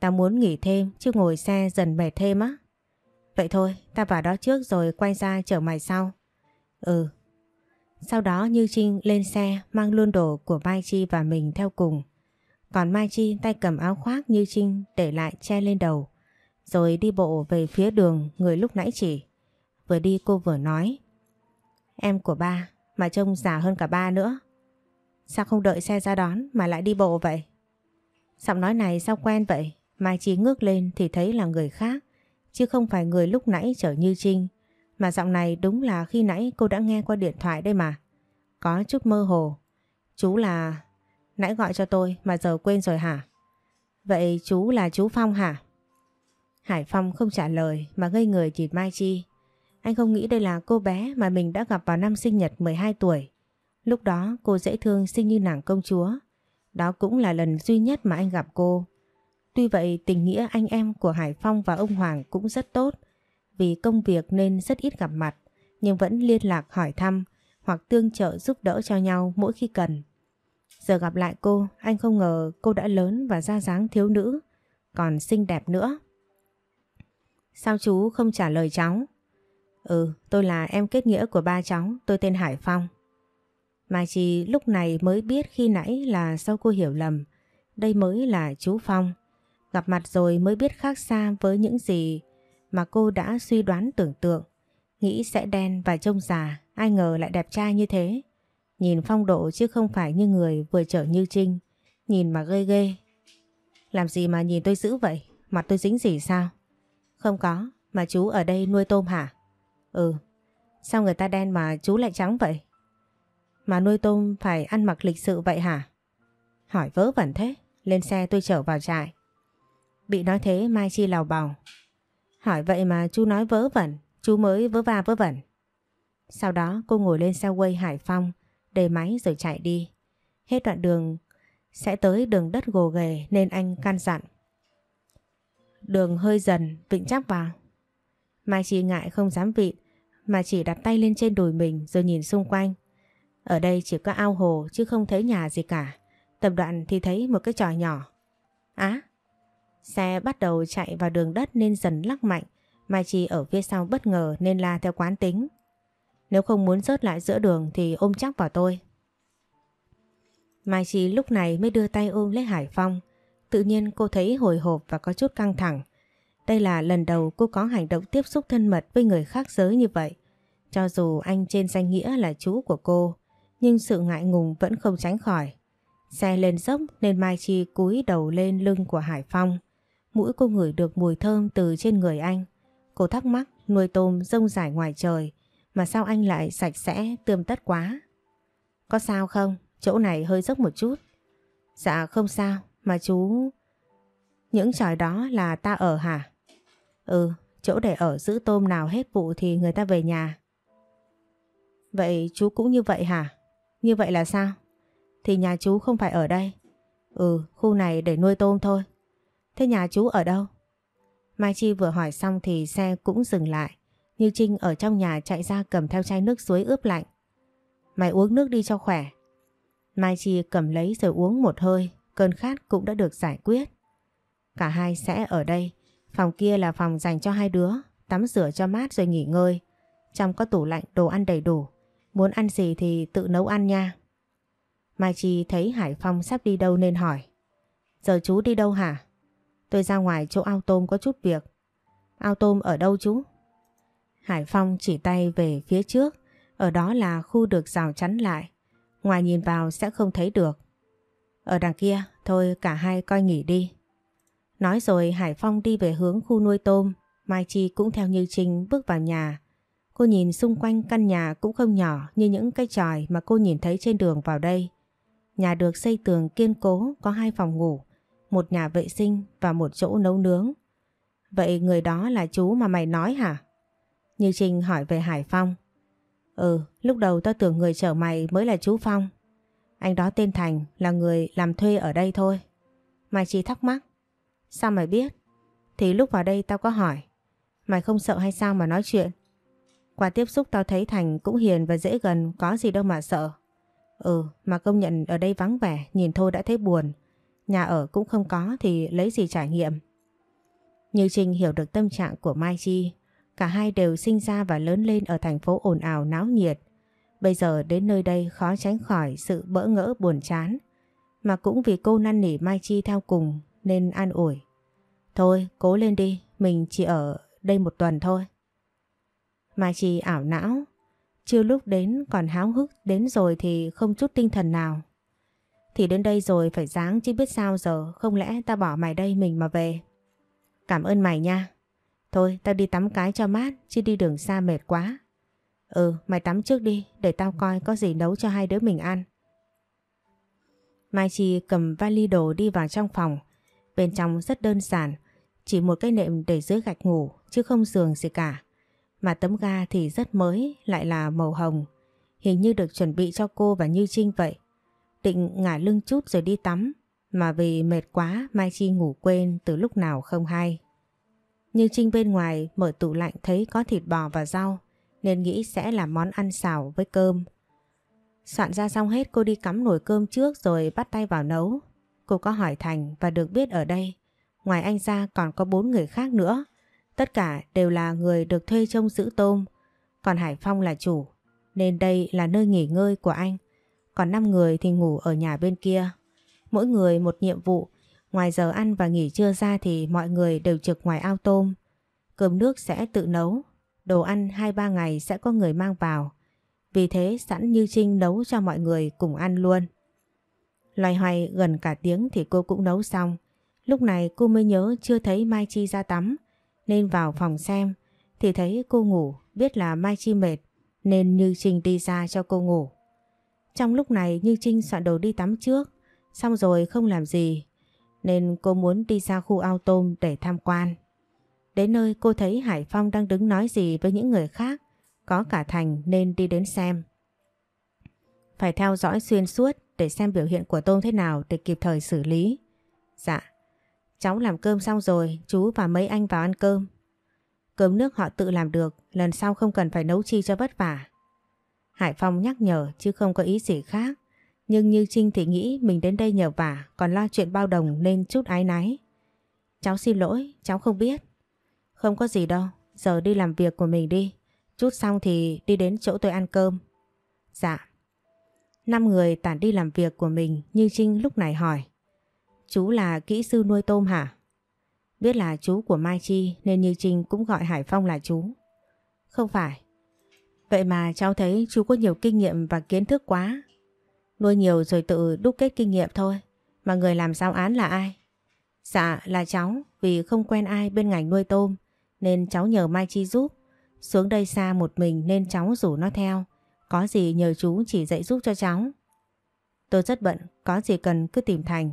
Tao muốn nghỉ thêm chứ ngồi xe dần mệt thêm á. Vậy thôi, tao vào đó trước rồi quay ra chở mày sau. Ừ. Sau đó Như Trinh lên xe mang luôn đồ của Mai Chi và mình theo cùng. Còn Mai Chi tay cầm áo khoác Như Trinh để lại che lên đầu. Rồi đi bộ về phía đường người lúc nãy chỉ. Vừa đi cô vừa nói. Em của ba mà trông già hơn cả ba nữa. Sao không đợi xe ra đón mà lại đi bộ vậy? Giọng nói này sao quen vậy? Mai Chi ngước lên thì thấy là người khác, chứ không phải người lúc nãy chở Như Trinh. Mà giọng này đúng là khi nãy cô đã nghe qua điện thoại đây mà. Có chút mơ hồ. Chú là... Nãy gọi cho tôi mà giờ quên rồi hả? Vậy chú là chú Phong hả? Hải Phong không trả lời mà ngây người nhìn Mai Chi. Anh không nghĩ đây là cô bé mà mình đã gặp vào năm sinh nhật 12 tuổi. Lúc đó cô dễ thương xinh như nàng công chúa. Đó cũng là lần duy nhất mà anh gặp cô. Tuy vậy tình nghĩa anh em của Hải Phong và ông Hoàng cũng rất tốt vì công việc nên rất ít gặp mặt. nhưng vẫn liên lạc hỏi thăm hoặc tương trợ giúp đỡ cho nhau mỗi khi cần. Giờ gặp lại cô, anh không ngờ cô đã lớn và ra dáng thiếu nữ, còn xinh đẹp nữa. Sao chú không trả lời cháu? Ừ, tôi là em kết nghĩa của ba cháu, tôi tên Hải Phong. Mai Chi lúc này mới biết khi nãy là sau cô hiểu lầm, đây mới là chú Phong. Gặp mặt rồi mới biết khác xa với những gì mà cô đã suy đoán tưởng tượng. Nghĩ sẽ đen và trông già, ai ngờ lại đẹp trai như thế. Nhìn phong độ chứ không phải như người vừa trở như Trinh. Nhìn mà ghê ghê. Làm gì mà nhìn tôi dữ vậy? Mặt tôi dính gì sao? Không có, mà chú ở đây nuôi tôm hả? Ừ, sao người ta đen mà chú lại trắng vậy? Mà nuôi tôm phải ăn mặc lịch sự vậy hả? Hỏi vớ vẩn thế, lên xe tôi trở vào trại. Bị nói thế Mai Chi lào bào. Hỏi vậy mà chú nói vớ vẩn, chú mới vớ va vớ vẩn. Sau đó cô ngồi lên xe quay Hải Phong, đề máy rồi chạy đi. Hết đoạn đường sẽ tới đường đất gồ ghề nên anh can dặn. Đường hơi dần, vịnh chắc vào. Mai Chi ngại không dám vịn, mà chỉ đặt tay lên trên đùi mình rồi nhìn xung quanh. Ở đây chỉ có ao hồ chứ không thấy nhà gì cả. Tầm đoạn thì thấy một cái trò nhỏ. Á, xe bắt đầu chạy vào đường đất nên dần lắc mạnh. Mai Chi ở phía sau bất ngờ nên la theo quán tính. Nếu không muốn rớt lại giữa đường thì ôm chắc vào tôi. Mai Chi lúc này mới đưa tay ôm lấy Hải Phong. Tự nhiên cô thấy hồi hộp và có chút căng thẳng. Đây là lần đầu cô có hành động tiếp xúc thân mật với người khác giới như vậy. Cho dù anh trên danh nghĩa là chú của cô, nhưng sự ngại ngùng vẫn không tránh khỏi. Xe lên dốc nên Mai Chi cúi đầu lên lưng của Hải Phong. Mũi cô ngửi được mùi thơm từ trên người anh. Cô thắc mắc nuôi tôm rông rải ngoài trời mà sao anh lại sạch sẽ tươm tất quá. Có sao không? Chỗ này hơi dốc một chút. Dạ không sao mà chú... Những tròi đó là ta ở hả? Ừ, chỗ để ở giữ tôm nào hết vụ thì người ta về nhà. Vậy chú cũng như vậy hả? Như vậy là sao? Thì nhà chú không phải ở đây. Ừ, khu này để nuôi tôm thôi. Thế nhà chú ở đâu? Mai Chi vừa hỏi xong thì xe cũng dừng lại. Như Trinh ở trong nhà chạy ra cầm theo chai nước suối ướp lạnh. Mày uống nước đi cho khỏe. Mai Chi cầm lấy rồi uống một hơi, cơn khát cũng đã được giải quyết. Cả hai sẽ ở đây, phòng kia là phòng dành cho hai đứa, tắm rửa cho mát rồi nghỉ ngơi. Trong có tủ lạnh đồ ăn đầy đủ, muốn ăn gì thì tự nấu ăn nha. Mai Chi thấy Hải Phong sắp đi đâu nên hỏi. Giờ chú đi đâu hả? Tôi ra ngoài chỗ ao tôm có chút việc. Ao tôm ở đâu chú? Hải Phong chỉ tay về phía trước, ở đó là khu được rào chắn lại. Ngoài nhìn vào sẽ không thấy được. Ở đằng kia, thôi cả hai coi nghỉ đi. Nói rồi Hải Phong đi về hướng khu nuôi tôm, Mai Chi cũng theo Như Trinh bước vào nhà. Cô nhìn xung quanh căn nhà cũng không nhỏ như những cái tròi mà cô nhìn thấy trên đường vào đây. Nhà được xây tường kiên cố, có hai phòng ngủ, một nhà vệ sinh và một chỗ nấu nướng. Vậy người đó là chú mà mày nói hả? Như Trinh hỏi về Hải Phong. Ừ, lúc đầu tao tưởng người chở mày mới là chú Phong. Anh đó tên Thành là người làm thuê ở đây thôi. mày chỉ thắc mắc. Sao mày biết? Thì lúc vào đây tao có hỏi. Mày không sợ hay sao mà nói chuyện? Qua tiếp xúc tao thấy Thành cũng hiền và dễ gần, có gì đâu mà sợ. Ừ, mà công nhận ở đây vắng vẻ, nhìn thôi đã thấy buồn. Nhà ở cũng không có thì lấy gì trải nghiệm. Như Trinh hiểu được tâm trạng của Mai Chi, cả hai đều sinh ra và lớn lên ở thành phố ồn ào náo nhiệt. Bây giờ đến nơi đây khó tránh khỏi sự bỡ ngỡ buồn chán. Mà cũng vì cô năn nỉ Mai Chi theo cùng nên an ủi. Thôi cố lên đi, mình chỉ ở đây một tuần thôi. Mai Chi ảo não, chưa lúc đến còn háo hức đến rồi thì không chút tinh thần nào. Thì đến đây rồi, phải dáng chứ biết sao giờ. Không lẽ ta bỏ mày đây mình mà về? Cảm ơn mày nha. Thôi, tao đi tắm cái cho mát, Chứ đi đường xa mệt quá. Ừ mày tắm trước đi, Để tao coi có gì nấu cho hai đứa mình ăn. Mai Chi cầm vali đồ đi vào trong phòng. Bên trong rất đơn giản, Chỉ một cái nệm để dưới gạch ngủ, Chứ không giường gì cả. Mà tấm ga thì rất mới, Lại là màu hồng. Hình như được chuẩn bị cho cô và Như Trinh vậy. Định ngả lưng chút rồi đi tắm Mà vì mệt quá Mai Chi ngủ quên từ lúc nào không hay Như Trinh bên ngoài mở tủ lạnh thấy có thịt bò và rau nên nghĩ sẽ làm món ăn xào với cơm. Soạn ra xong hết cô đi cắm nồi cơm trước rồi bắt tay vào nấu. Cô có hỏi Thành và được biết ở đây, ngoài anh ra còn có bốn người khác nữa. Tất cả đều là người được thuê trông giữ tôm, còn Hải Phong là chủ, nên đây là nơi nghỉ ngơi của anh. Còn 5 người thì ngủ ở nhà bên kia. Mỗi người một nhiệm vụ, ngoài giờ ăn và nghỉ trưa ra thì mọi người đều trực ngoài ao tôm. Cơm nước sẽ tự nấu, đồ ăn 2-3 ngày sẽ có người mang vào. Vì thế sẵn Như Trinh nấu cho mọi người cùng ăn luôn. loài hoài gần cả tiếng thì cô cũng nấu xong. Lúc này cô mới nhớ chưa thấy Mai Chi ra tắm nên vào phòng xem thì thấy cô ngủ biết là Mai Chi mệt nên Như Trinh đi ra cho cô ngủ. Trong lúc này Như Trinh soạn đồ đi tắm trước xong rồi không làm gì nên cô muốn đi ra khu ao tôm để tham quan. Đến nơi cô thấy Hải Phong đang đứng nói gì với những người khác có cả Thành nên đi đến xem. Phải theo dõi xuyên suốt để xem biểu hiện của Tôm thế nào để kịp thời xử lý. Dạ, cháu làm cơm xong rồi, chú và mấy anh vào ăn cơm. Cơm nước họ tự làm được, lần sau không cần phải nấu chi cho vất vả. Hải Phong nhắc nhở chứ không có ý gì khác. Nhưng như Trinh thì nghĩ mình đến đây nhờ vả còn lo chuyện bao đồng nên chút ái náy. Cháu xin lỗi, cháu không biết. Không có gì đâu, giờ đi làm việc của mình đi. Chút xong thì đi đến chỗ tôi ăn cơm. Dạ. Năm người tản đi làm việc của mình Như Trinh lúc này hỏi. Chú là kỹ sư nuôi tôm hả? Biết là chú của Mai Chi nên Như Trinh cũng gọi Hải Phong là chú. Không phải. Vậy mà cháu thấy chú có nhiều kinh nghiệm và kiến thức quá. Nuôi nhiều rồi tự đúc kết kinh nghiệm thôi. Mà người làm giao án là ai? Dạ là cháu vì không quen ai bên ngành nuôi tôm nên cháu nhờ Mai Chi giúp. Xuống đây xa một mình nên cháu rủ nó theo. Có gì nhờ chú chỉ dạy giúp cho cháu. Tôi rất bận, có gì cần cứ tìm Thành.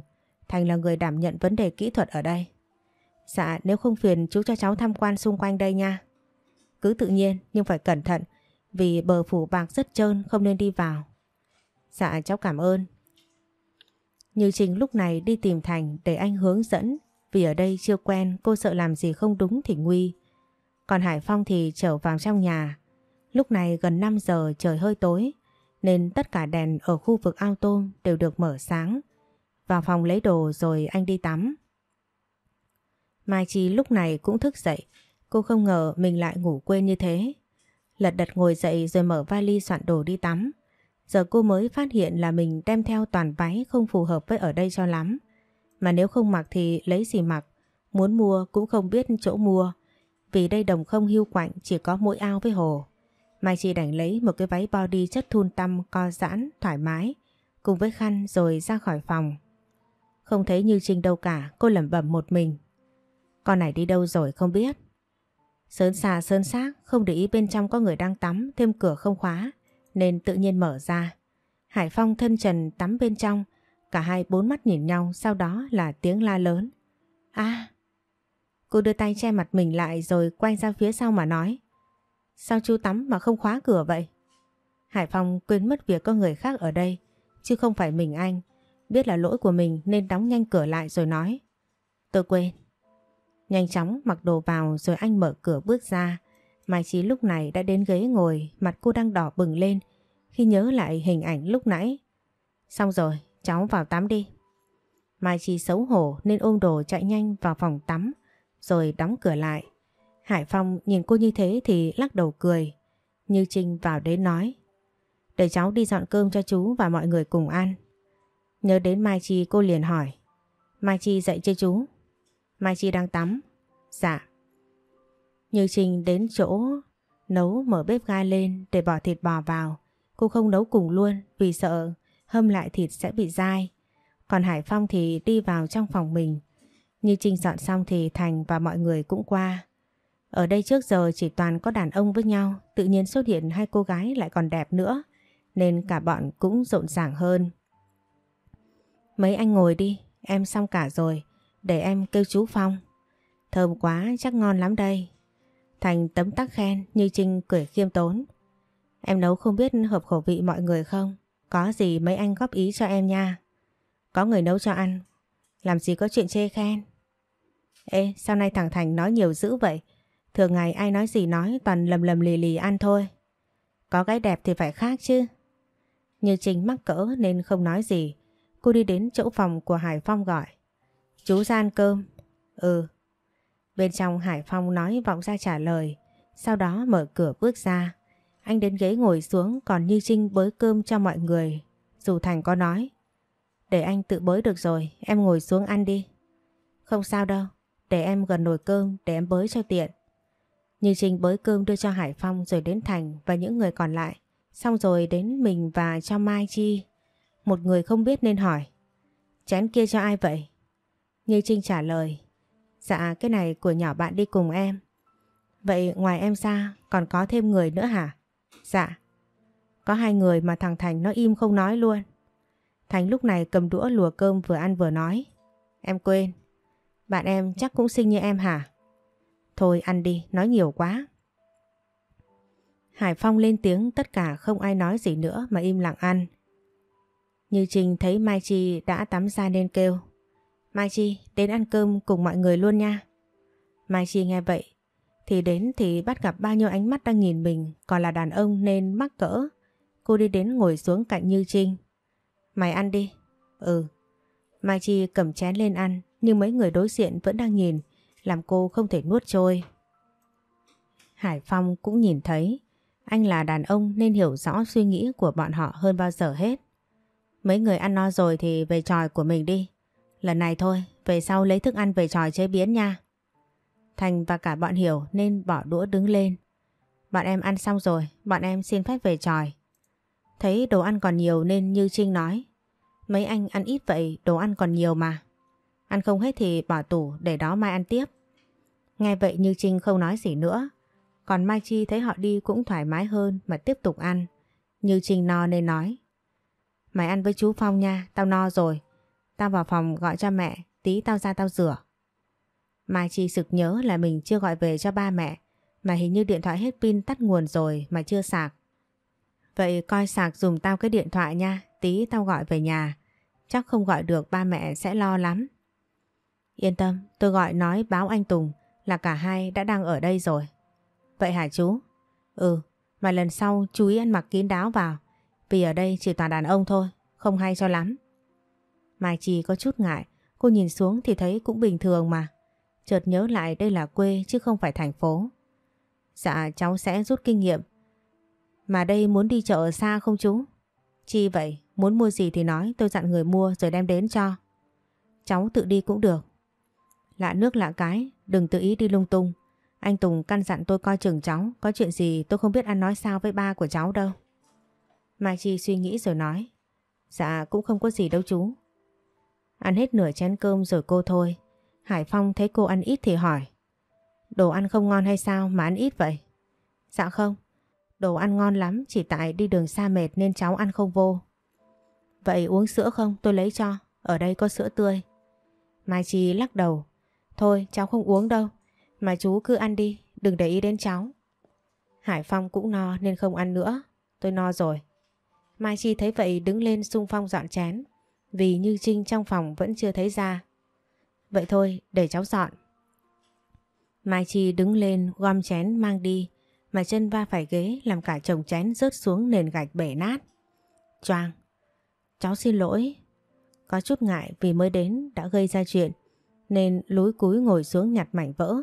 Thành là người đảm nhận vấn đề kỹ thuật ở đây. Dạ, nếu không phiền chú cho cháu tham quan xung quanh đây nha. Cứ tự nhiên nhưng phải cẩn thận vì bờ phủ bạc rất trơn không nên đi vào. Dạ, cháu cảm ơn. Như Trình lúc này đi tìm Thành để anh hướng dẫn vì ở đây chưa quen cô sợ làm gì không đúng thì nguy. Còn Hải Phong thì trở vào trong nhà. Lúc này gần 5 giờ trời hơi tối nên tất cả đèn ở khu vực ao tôm đều được mở sáng. Vào phòng lấy đồ rồi anh đi tắm. Mai Chi lúc này cũng thức dậy. Cô không ngờ mình lại ngủ quên như thế. Lật đật ngồi dậy rồi mở vali soạn đồ đi tắm. Giờ cô mới phát hiện là mình đem theo toàn váy không phù hợp với ở đây cho lắm. Mà nếu không mặc thì lấy gì mặc. Muốn mua cũng không biết chỗ mua. Vì đây đồng không hưu quạnh chỉ có mỗi ao với hồ. Mai Chi đành lấy một cái váy body chất thun tăm co giãn, thoải mái, cùng với khăn rồi ra khỏi phòng. Không thấy Như Trinh đâu cả, cô lẩm bẩm một mình. Con này đi đâu rồi không biết sơn xà sơn xác, không để ý bên trong có người đang tắm, thêm cửa không khóa, nên tự nhiên mở ra. Hải Phong thân trần tắm bên trong, cả hai bốn mắt nhìn nhau, sau đó là tiếng la lớn. À! Cô đưa tay che mặt mình lại rồi quay ra phía sau mà nói. Sao chú tắm mà không khóa cửa vậy? Hải Phong quên mất việc có người khác ở đây, chứ không phải mình anh. Biết là lỗi của mình nên đóng nhanh cửa lại rồi nói. Tôi quên. Nhanh chóng mặc đồ vào rồi anh mở cửa bước ra. Mai Chí lúc này đã đến ghế ngồi, mặt cô đang đỏ bừng lên khi nhớ lại hình ảnh lúc nãy. Xong rồi, cháu vào tắm đi. Mai Chi xấu hổ nên ôm đồ chạy nhanh vào phòng tắm rồi đóng cửa lại. Hải Phong nhìn cô như thế thì lắc đầu cười. Như Trinh vào đến nói. Để cháu đi dọn cơm cho chú và mọi người cùng ăn. Nhớ đến Mai Chi cô liền hỏi. Mai Chi dậy chưa chú? Mai Chi đang tắm. Dạ. Như Trinh đến chỗ nấu mở bếp ga lên để bỏ thịt bò vào. Cô không nấu cùng luôn vì sợ hâm lại thịt sẽ bị dai. Còn Hải Phong thì đi vào trong phòng mình. Như Trinh dọn xong thì Thành và mọi người cũng qua. Ở đây trước giờ chỉ toàn có đàn ông với nhau, tự nhiên xuất hiện hai cô gái lại còn đẹp nữa, nên cả bọn cũng rộn ràng hơn. Mấy anh ngồi đi, em xong cả rồi, để em kêu chú Phong. Thơm quá, chắc ngon lắm đây. Thành tấm tắc khen như Trinh cười khiêm tốn. Em nấu không biết hợp khẩu vị mọi người không? Có gì mấy anh góp ý cho em nha. Có người nấu cho ăn, làm gì có chuyện chê khen. Ê, sao nay thằng Thành nói nhiều dữ vậy? Thường ngày ai nói gì nói toàn lầm lầm lì lì ăn thôi. Có gái đẹp thì phải khác chứ. Như Trinh mắc cỡ nên không nói gì. Cô đi đến chỗ phòng của Hải Phong gọi. Chú ra ăn cơm. Ừ. Bên trong Hải Phong nói vọng ra trả lời. Sau đó mở cửa bước ra. Anh đến ghế ngồi xuống còn Như Trinh bới cơm cho mọi người. Dù Thành có nói. Để anh tự bới được rồi, em ngồi xuống ăn đi. Không sao đâu, để em gần nồi cơm để em bới cho tiện. Như Trinh bới cơm đưa cho Hải Phong rồi đến Thành và những người còn lại. Xong rồi đến mình và cho Mai Chi. Một người không biết nên hỏi. Chén kia cho ai vậy? Như Trinh trả lời. Dạ cái này của nhỏ bạn đi cùng em. Vậy ngoài em ra còn có thêm người nữa hả? Dạ. Có hai người mà thằng Thành nó im không nói luôn. Thành lúc này cầm đũa lùa cơm vừa ăn vừa nói. Em quên. Bạn em chắc cũng xinh như em hả? Thôi ăn đi, nói nhiều quá. Hải Phong lên tiếng tất cả không ai nói gì nữa mà im lặng ăn. Như Trình thấy Mai Chi đã tắm ra nên kêu. Mai Chi, đến ăn cơm cùng mọi người luôn nha. Mai Chi nghe vậy, thì đến thì bắt gặp bao nhiêu ánh mắt đang nhìn mình, còn là đàn ông nên mắc cỡ. Cô đi đến ngồi xuống cạnh Như Trinh. Mày ăn đi. Ừ. Mai Chi cầm chén lên ăn, nhưng mấy người đối diện vẫn đang nhìn, làm cô không thể nuốt trôi. Hải Phong cũng nhìn thấy, anh là đàn ông nên hiểu rõ suy nghĩ của bọn họ hơn bao giờ hết. Mấy người ăn no rồi thì về tròi của mình đi. Lần này thôi, về sau lấy thức ăn về tròi chế biến nha. Thành và cả bọn hiểu nên bỏ đũa đứng lên. Bọn em ăn xong rồi, bọn em xin phép về tròi. Thấy đồ ăn còn nhiều nên như Trinh nói. Mấy anh ăn ít vậy, đồ ăn còn nhiều mà. Ăn không hết thì bỏ tủ để đó mai ăn tiếp. Nghe vậy Như Trinh không nói gì nữa. Còn Mai Chi thấy họ đi cũng thoải mái hơn mà tiếp tục ăn. Như Trinh no nên nói. Mày ăn với chú Phong nha, tao no rồi. Tao vào phòng gọi cho mẹ, tí tao ra tao rửa. Mai Chi sực nhớ là mình chưa gọi về cho ba mẹ, mà hình như điện thoại hết pin tắt nguồn rồi mà chưa sạc. Vậy coi sạc dùng tao cái điện thoại nha, tí tao gọi về nhà. Chắc không gọi được ba mẹ sẽ lo lắm. Yên tâm, tôi gọi nói báo anh Tùng là cả hai đã đang ở đây rồi. Vậy hả chú? Ừ, mà lần sau chú ý ăn mặc kín đáo vào. Vì ở đây chỉ toàn đàn ông thôi, không hay cho lắm. Mai Chi có chút ngại, cô nhìn xuống thì thấy cũng bình thường mà. Chợt nhớ lại đây là quê chứ không phải thành phố. Dạ cháu sẽ rút kinh nghiệm. Mà đây muốn đi chợ xa không chú? Chi vậy, muốn mua gì thì nói tôi dặn người mua rồi đem đến cho. Cháu tự đi cũng được. Lạ nước lạ cái, đừng tự ý đi lung tung. Anh Tùng căn dặn tôi coi chừng cháu, có chuyện gì tôi không biết ăn nói sao với ba của cháu đâu. Mai Chi suy nghĩ rồi nói. Dạ cũng không có gì đâu chú. Ăn hết nửa chén cơm rồi cô thôi. Hải Phong thấy cô ăn ít thì hỏi. Đồ ăn không ngon hay sao mà ăn ít vậy? Dạ không. Đồ ăn ngon lắm, chỉ tại đi đường xa mệt nên cháu ăn không vô. Vậy uống sữa không? Tôi lấy cho. Ở đây có sữa tươi. Mai Chi lắc đầu. Thôi, cháu không uống đâu. Mà chú cứ ăn đi. Đừng để ý đến cháu. Hải Phong cũng no nên không ăn nữa. Tôi no rồi. Mai Chi thấy vậy đứng lên xung phong dọn chén. Vì Như Trinh trong phòng vẫn chưa thấy ra. Vậy thôi, để cháu dọn. Mai Chi đứng lên, gom chén mang đi, mà chân va phải ghế làm cả chồng chén rớt xuống nền gạch bể nát. Choang. Cháu xin lỗi. Có chút ngại vì mới đến đã gây ra chuyện, nên lúi cúi ngồi xuống nhặt mảnh vỡ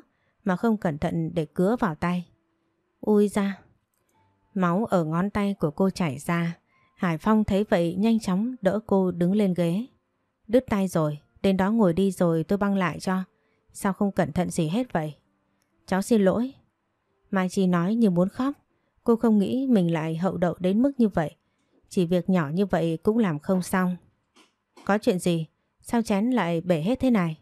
mà không cẩn thận để cứa vào tay. Ui ra. Máu ở ngón tay của cô chảy ra. Hải Phong thấy vậy nhanh chóng đỡ cô đứng lên ghế. Đứt tay rồi, đến đó ngồi đi rồi tôi băng lại cho. Sao không cẩn thận gì hết vậy? Cháu xin lỗi. Mai Chi nói như muốn khóc. Cô không nghĩ mình lại hậu đậu đến mức như vậy. Chỉ việc nhỏ như vậy cũng làm không xong. Có chuyện gì? Sao chén lại bể hết thế này?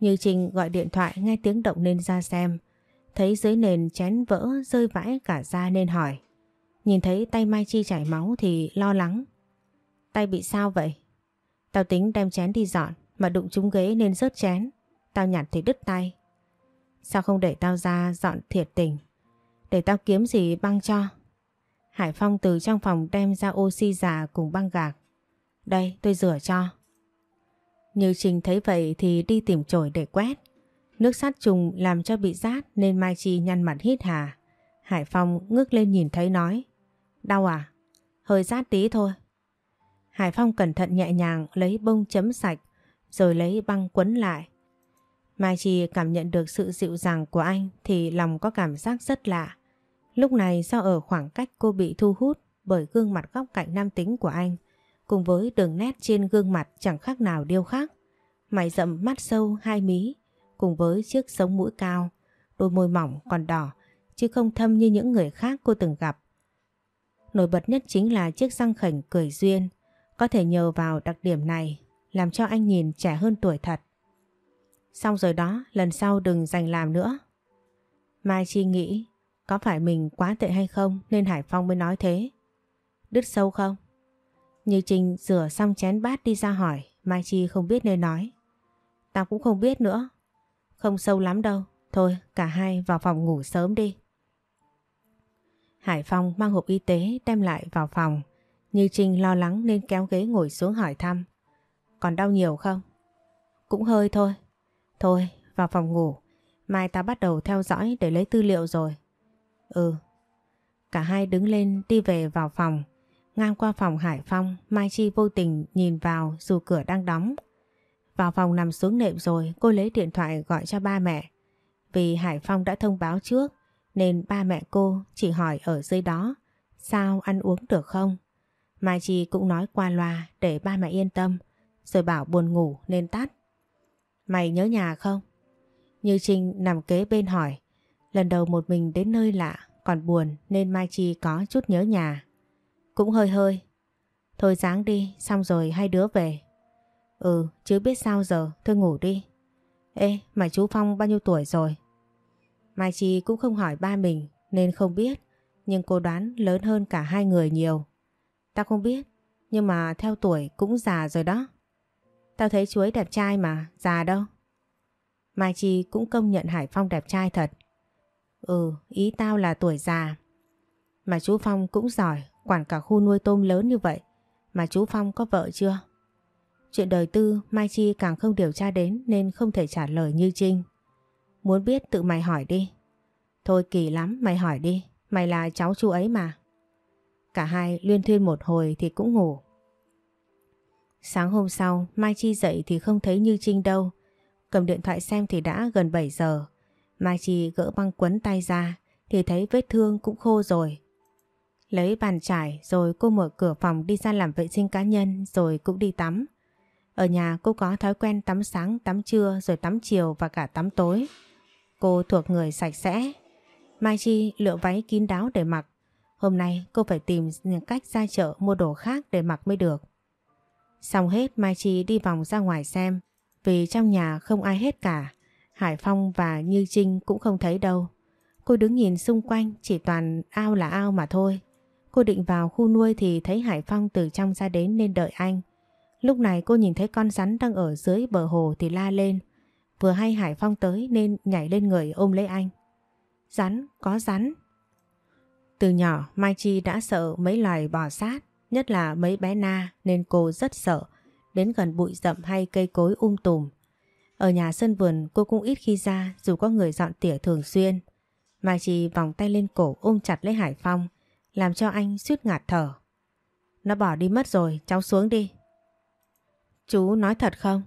Như Trình gọi điện thoại nghe tiếng động nên ra xem. Thấy dưới nền chén vỡ rơi vãi cả ra nên hỏi. Nhìn thấy tay Mai Chi chảy máu thì lo lắng. Tay bị sao vậy? Tao tính đem chén đi dọn, mà đụng trúng ghế nên rớt chén. Tao nhặt thì đứt tay. Sao không để tao ra dọn thiệt tình? Để tao kiếm gì băng cho. Hải Phong từ trong phòng đem ra oxy già cùng băng gạc. Đây, tôi rửa cho. Như Trình thấy vậy thì đi tìm chổi để quét. Nước sát trùng làm cho bị rát nên Mai Chi nhăn mặt hít hà. Hải Phong ngước lên nhìn thấy nói. Đau à? Hơi rát tí thôi. Hải Phong cẩn thận nhẹ nhàng lấy bông chấm sạch rồi lấy băng quấn lại. Mai Chi cảm nhận được sự dịu dàng của anh thì lòng có cảm giác rất lạ. Lúc này do ở khoảng cách cô bị thu hút bởi gương mặt góc cạnh nam tính của anh cùng với đường nét trên gương mặt chẳng khác nào điêu khắc. Mày rậm mắt sâu hai mí cùng với chiếc sống mũi cao, đôi môi mỏng còn đỏ chứ không thâm như những người khác cô từng gặp. Nổi bật nhất chính là chiếc răng khảnh cười duyên, có thể nhờ vào đặc điểm này làm cho anh nhìn trẻ hơn tuổi thật. Xong rồi đó, lần sau đừng dành làm nữa. Mai Chi nghĩ có phải mình quá tệ hay không nên Hải Phong mới nói thế. Đứt sâu không? Như Trinh rửa xong chén bát đi ra hỏi, Mai Chi không biết nên nói. Tao cũng không biết nữa. Không sâu lắm đâu. Thôi, cả hai vào phòng ngủ sớm đi. Hải Phong mang hộp y tế đem lại vào phòng. Như Trinh lo lắng nên kéo ghế ngồi xuống hỏi thăm. Còn đau nhiều không? Cũng hơi thôi. Thôi, vào phòng ngủ. Mai ta bắt đầu theo dõi để lấy tư liệu rồi. Ừ. Cả hai đứng lên đi về vào phòng. Ngang qua phòng Hải Phong, Mai Chi vô tình nhìn vào dù cửa đang đóng. Vào phòng nằm xuống nệm rồi, cô lấy điện thoại gọi cho ba mẹ. Vì Hải Phong đã thông báo trước, nên ba mẹ cô chỉ hỏi ở dưới đó, sao ăn uống được không? Mai Chi cũng nói qua loa để ba mẹ yên tâm, rồi bảo buồn ngủ nên tắt. Mày nhớ nhà không? Như Trinh nằm kế bên hỏi, lần đầu một mình đến nơi lạ, còn buồn nên Mai Chi có chút nhớ nhà. Cũng hơi hơi. Thôi dáng đi, xong rồi hai đứa về. Ừ, chứ biết sao giờ, thôi ngủ đi. Ê, mà chú Phong bao nhiêu tuổi rồi? Mai Chi cũng không hỏi ba mình nên không biết, nhưng cô đoán lớn hơn cả hai người nhiều. Tao không biết, nhưng mà theo tuổi cũng già rồi đó. Tao thấy chuối đẹp trai mà, già đâu. Mai Chi cũng công nhận Hải Phong đẹp trai thật. Ừ, ý tao là tuổi già. Mà chú Phong cũng giỏi, quản cả khu nuôi tôm lớn như vậy. Mà chú Phong có vợ chưa? Chuyện đời tư Mai Chi càng không điều tra đến nên không thể trả lời như Trinh. Muốn biết tự mày hỏi đi. Thôi kỳ lắm, mày hỏi đi. Mày là cháu chú ấy mà. Cả hai luyên thuyên một hồi thì cũng ngủ. Sáng hôm sau, Mai Chi dậy thì không thấy Như Trinh đâu. Cầm điện thoại xem thì đã gần 7 giờ. Mai Chi gỡ băng quấn tay ra thì thấy vết thương cũng khô rồi. Lấy bàn chải rồi cô mở cửa phòng đi ra làm vệ sinh cá nhân rồi cũng đi tắm. Ở nhà cô có thói quen tắm sáng, tắm trưa rồi tắm chiều và cả tắm tối. Cô thuộc người sạch sẽ. Mai Chi lựa váy kín đáo để mặc. Hôm nay cô phải tìm cách ra chợ mua đồ khác để mặc mới được. Xong hết, Mai Chi đi vòng ra ngoài xem. Vì trong nhà không ai hết cả. Hải Phong và Như Trinh cũng không thấy đâu. Cô đứng nhìn xung quanh, chỉ toàn ao là ao mà thôi. Cô định vào khu nuôi thì thấy Hải Phong từ trong ra đến nên đợi anh. Lúc này cô nhìn thấy con rắn đang ở dưới bờ hồ thì la lên. Vừa hay Hải Phong tới nên nhảy lên người ôm lấy anh. Rắn, có rắn. Từ nhỏ Mai Chi đã sợ mấy loài bò sát, nhất là mấy bé na nên cô rất sợ. Đến gần bụi rậm hay cây cối um tùm. Ở nhà sân vườn cô cũng ít khi ra dù có người dọn tỉa thường xuyên. Mai Chi vòng tay lên cổ ôm chặt lấy Hải Phong làm cho anh suýt ngạt thở. Nó bỏ đi mất rồi, cháu xuống đi. Chú nói thật không?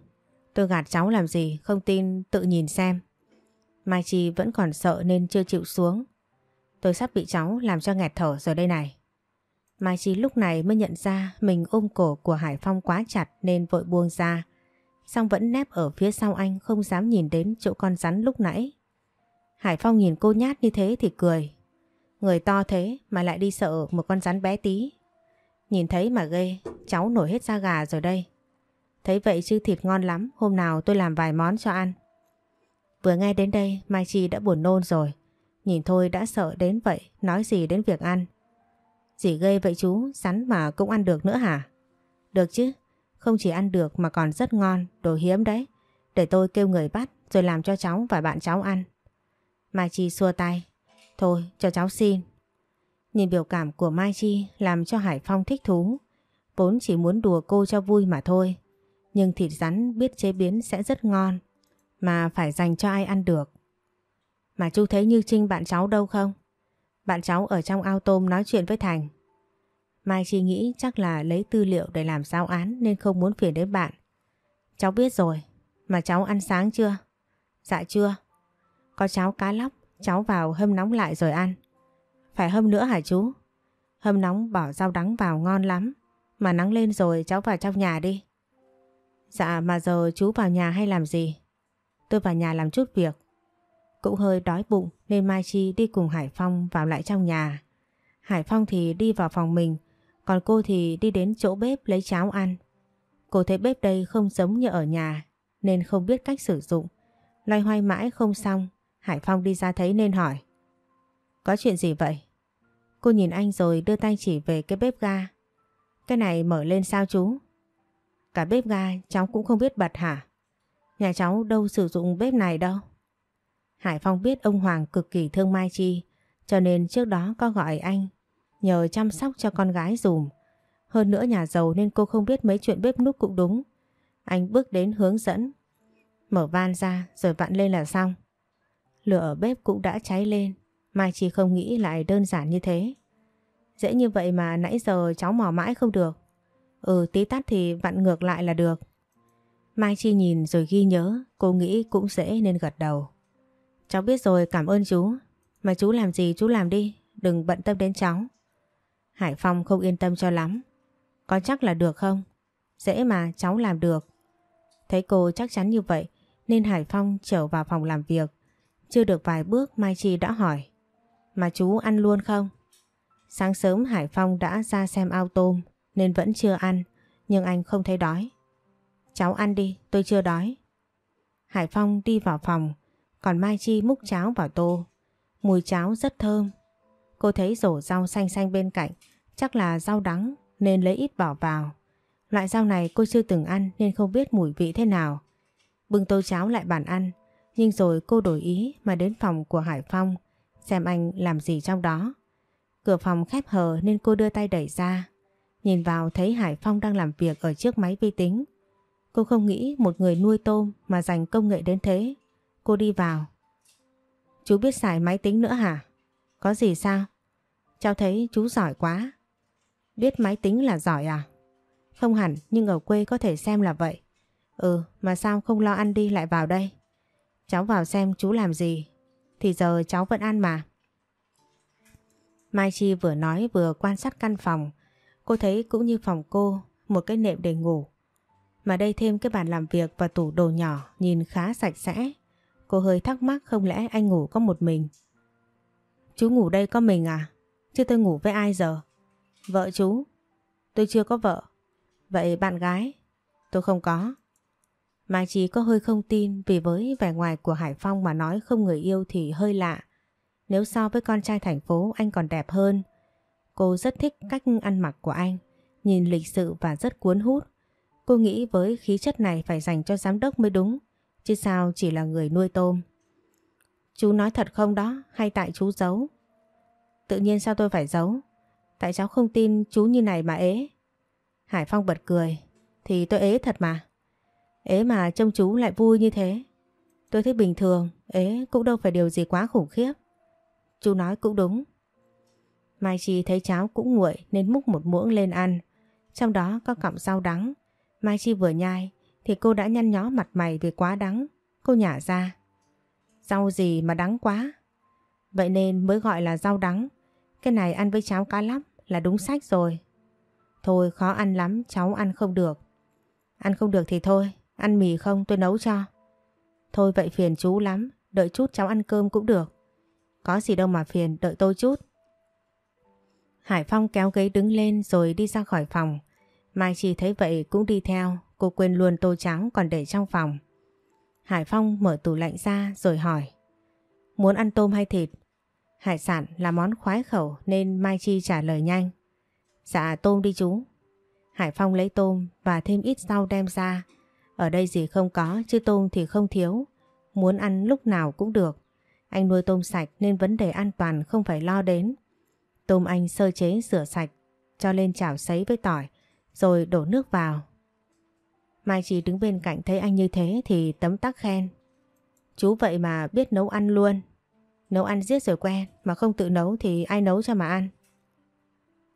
Tôi gạt cháu làm gì, không tin tự nhìn xem. Mai Chi vẫn còn sợ nên chưa chịu xuống. Tôi sắp bị cháu làm cho nghẹt thở rồi đây này. Mai Chi lúc này mới nhận ra mình ôm cổ của Hải Phong quá chặt nên vội buông ra. Xong vẫn nép ở phía sau anh không dám nhìn đến chỗ con rắn lúc nãy. Hải Phong nhìn cô nhát như thế thì cười. Người to thế mà lại đi sợ một con rắn bé tí. Nhìn thấy mà ghê, cháu nổi hết da gà rồi đây. Thấy vậy chứ thịt ngon lắm, hôm nào tôi làm vài món cho ăn. Vừa nghe đến đây, Mai Chi đã buồn nôn rồi. Nhìn thôi đã sợ đến vậy, nói gì đến việc ăn. Gì ghê vậy chú, sắn mà cũng ăn được nữa hả? Được chứ, không chỉ ăn được mà còn rất ngon, đồ hiếm đấy. Để tôi kêu người bắt rồi làm cho cháu và bạn cháu ăn. Mai Chi xua tay. Thôi, cho cháu xin. Nhìn biểu cảm của Mai Chi làm cho Hải Phong thích thú. Vốn chỉ muốn đùa cô cho vui mà thôi. Nhưng thịt rắn biết chế biến sẽ rất ngon. Mà phải dành cho ai ăn được. Mà chú thấy Như Trinh bạn cháu đâu không? Bạn cháu ở trong ao tôm nói chuyện với Thành. Mai Chi nghĩ chắc là lấy tư liệu để làm giáo án nên không muốn phiền đến bạn. Cháu biết rồi, mà cháu ăn sáng chưa? Dạ chưa. Có cháo cá lóc, cháu vào hâm nóng lại rồi ăn. Phải hâm nữa hả chú? Hâm nóng bỏ rau đắng vào ngon lắm. Mà nắng lên rồi cháu vào trong nhà đi. Dạ mà giờ chú vào nhà hay làm gì? Tôi vào nhà làm chút việc. Cũng hơi đói bụng nên Mai Chi đi cùng Hải Phong vào lại trong nhà. Hải Phong thì đi vào phòng mình, còn cô thì đi đến chỗ bếp lấy cháo ăn. Cô thấy bếp đây không giống như ở nhà nên không biết cách sử dụng. Loay hoay mãi không xong, Hải Phong đi ra thấy nên hỏi. Có chuyện gì vậy? Cô nhìn anh rồi đưa tay chỉ về cái bếp ga. Cái này mở lên sao chú? Cả bếp ga, cháu cũng không biết bật hả? Nhà cháu đâu sử dụng bếp này đâu. Hải Phong biết ông Hoàng cực kỳ thương Mai Chi, cho nên trước đó có gọi anh, nhờ chăm sóc cho con gái dùm. Hơn nữa nhà giàu nên cô không biết mấy chuyện bếp núc cũng đúng. Anh bước đến hướng dẫn. Mở van ra, rồi vặn lên là xong. Lửa ở bếp cũng đã cháy lên. Mai Chi không nghĩ lại đơn giản như thế. Dễ như vậy mà nãy giờ cháu mò mãi không được. Ừ tí tắt thì vặn ngược lại là được. Mai Chi nhìn rồi ghi nhớ, cô nghĩ cũng dễ nên gật đầu. Cháu biết rồi cảm ơn chú. Mà chú làm gì chú làm đi, đừng bận tâm đến cháu. Hải Phong không yên tâm cho lắm. Có chắc là được không? Dễ mà cháu làm được. Thấy cô chắc chắn như vậy nên Hải Phong trở vào phòng làm việc. Chưa được vài bước Mai Chi đã hỏi. Mà chú ăn luôn không? Sáng sớm Hải Phong đã ra xem ao tôm nên vẫn chưa ăn nhưng anh không thấy đói. Cháu ăn đi, tôi chưa đói. Hải Phong đi vào phòng còn Mai Chi múc cháo vào tô. Mùi cháo rất thơm. Cô thấy rổ rau xanh xanh bên cạnh chắc là rau đắng nên lấy ít bỏ vào. Loại rau này cô chưa từng ăn nên không biết mùi vị thế nào. Bưng tô cháo lại bàn ăn nhưng rồi cô đổi ý mà đến phòng của Hải Phong xem anh làm gì trong đó. Cửa phòng khép hờ nên cô đưa tay đẩy ra. Nhìn vào thấy Hải Phong đang làm việc ở trước máy vi tính. Cô không nghĩ một người nuôi tôm mà dành công nghệ đến thế. Cô đi vào. Chú biết xài máy tính nữa hả? Có gì sao? Cháu thấy chú giỏi quá. Biết máy tính là giỏi à? Không hẳn, nhưng ở quê có thể xem là vậy. Ừ mà sao không lo ăn đi lại vào đây? Cháu vào xem chú làm gì. Thì giờ cháu vẫn ăn mà. Mai Chi vừa nói vừa quan sát căn phòng. Cô thấy cũng như phòng cô, một cái nệm để ngủ. Mà đây thêm cái bàn làm việc và tủ đồ nhỏ nhìn khá sạch sẽ. Cô hơi thắc mắc không lẽ anh ngủ có một mình. Chú ngủ đây có mình à? Chứ tôi ngủ với ai giờ? Vợ chú? Tôi chưa có vợ. Vậy bạn gái? Tôi không có. Mai Chi có hơi không tin vì với vẻ ngoài của Hải Phong mà nói không người yêu thì hơi lạ. Nếu so với con trai thành phố anh còn đẹp hơn. Cô rất thích cách ăn mặc của anh, nhìn lịch sự và rất cuốn hút. Cô nghĩ với khí chất này phải dành cho giám đốc mới đúng, chứ sao chỉ là người nuôi tôm. Chú nói thật không đó, hay tại chú giấu? Tự nhiên sao tôi phải giấu? Tại cháu không tin chú như này mà ế. Hải Phong bật cười, thì tôi ế thật mà. Ế mà trông chú lại vui như thế. Tôi thấy bình thường, ế cũng đâu phải điều gì quá khủng khiếp. Chú nói cũng đúng. Mai Chi thấy cháo cũng nguội nên múc một muỗng lên ăn. Trong đó có cọng rau đắng. Mai Chi vừa nhai thì cô đã nhăn nhó mặt mày vì quá đắng. Cô nhả ra. Rau gì mà đắng quá. Vậy nên mới gọi là rau đắng. Cái này ăn với cháo cá lóc là đúng sách rồi. Thôi khó ăn lắm cháu ăn không được. Ăn không được thì thôi. Ăn mì không tôi nấu cho. Thôi vậy phiền chú lắm. Đợi chút cháu ăn cơm cũng được. Có gì đâu mà phiền, đợi tôi chút. Hải Phong kéo ghế đứng lên rồi đi ra khỏi phòng. Mai Chi thấy vậy cũng đi theo, cô quên luôn tô trắng còn để trong phòng. Hải Phong mở tủ lạnh ra rồi hỏi. Muốn ăn tôm hay thịt? Hải sản là món khoái khẩu nên Mai Chi trả lời nhanh. Dạ tôm đi chú. Hải Phong lấy tôm và thêm ít rau đem ra. Ở đây gì không có chứ tôm thì không thiếu. Muốn ăn lúc nào cũng được. Anh nuôi tôm sạch nên vấn đề an toàn không phải lo đến. Tôm anh sơ chế rửa sạch, cho lên chảo sấy với tỏi, rồi đổ nước vào. Mai chỉ đứng bên cạnh thấy anh như thế thì tấm tắc khen. Chú vậy mà biết nấu ăn luôn. Nấu ăn giết rồi quen, mà không tự nấu thì ai nấu cho mà ăn.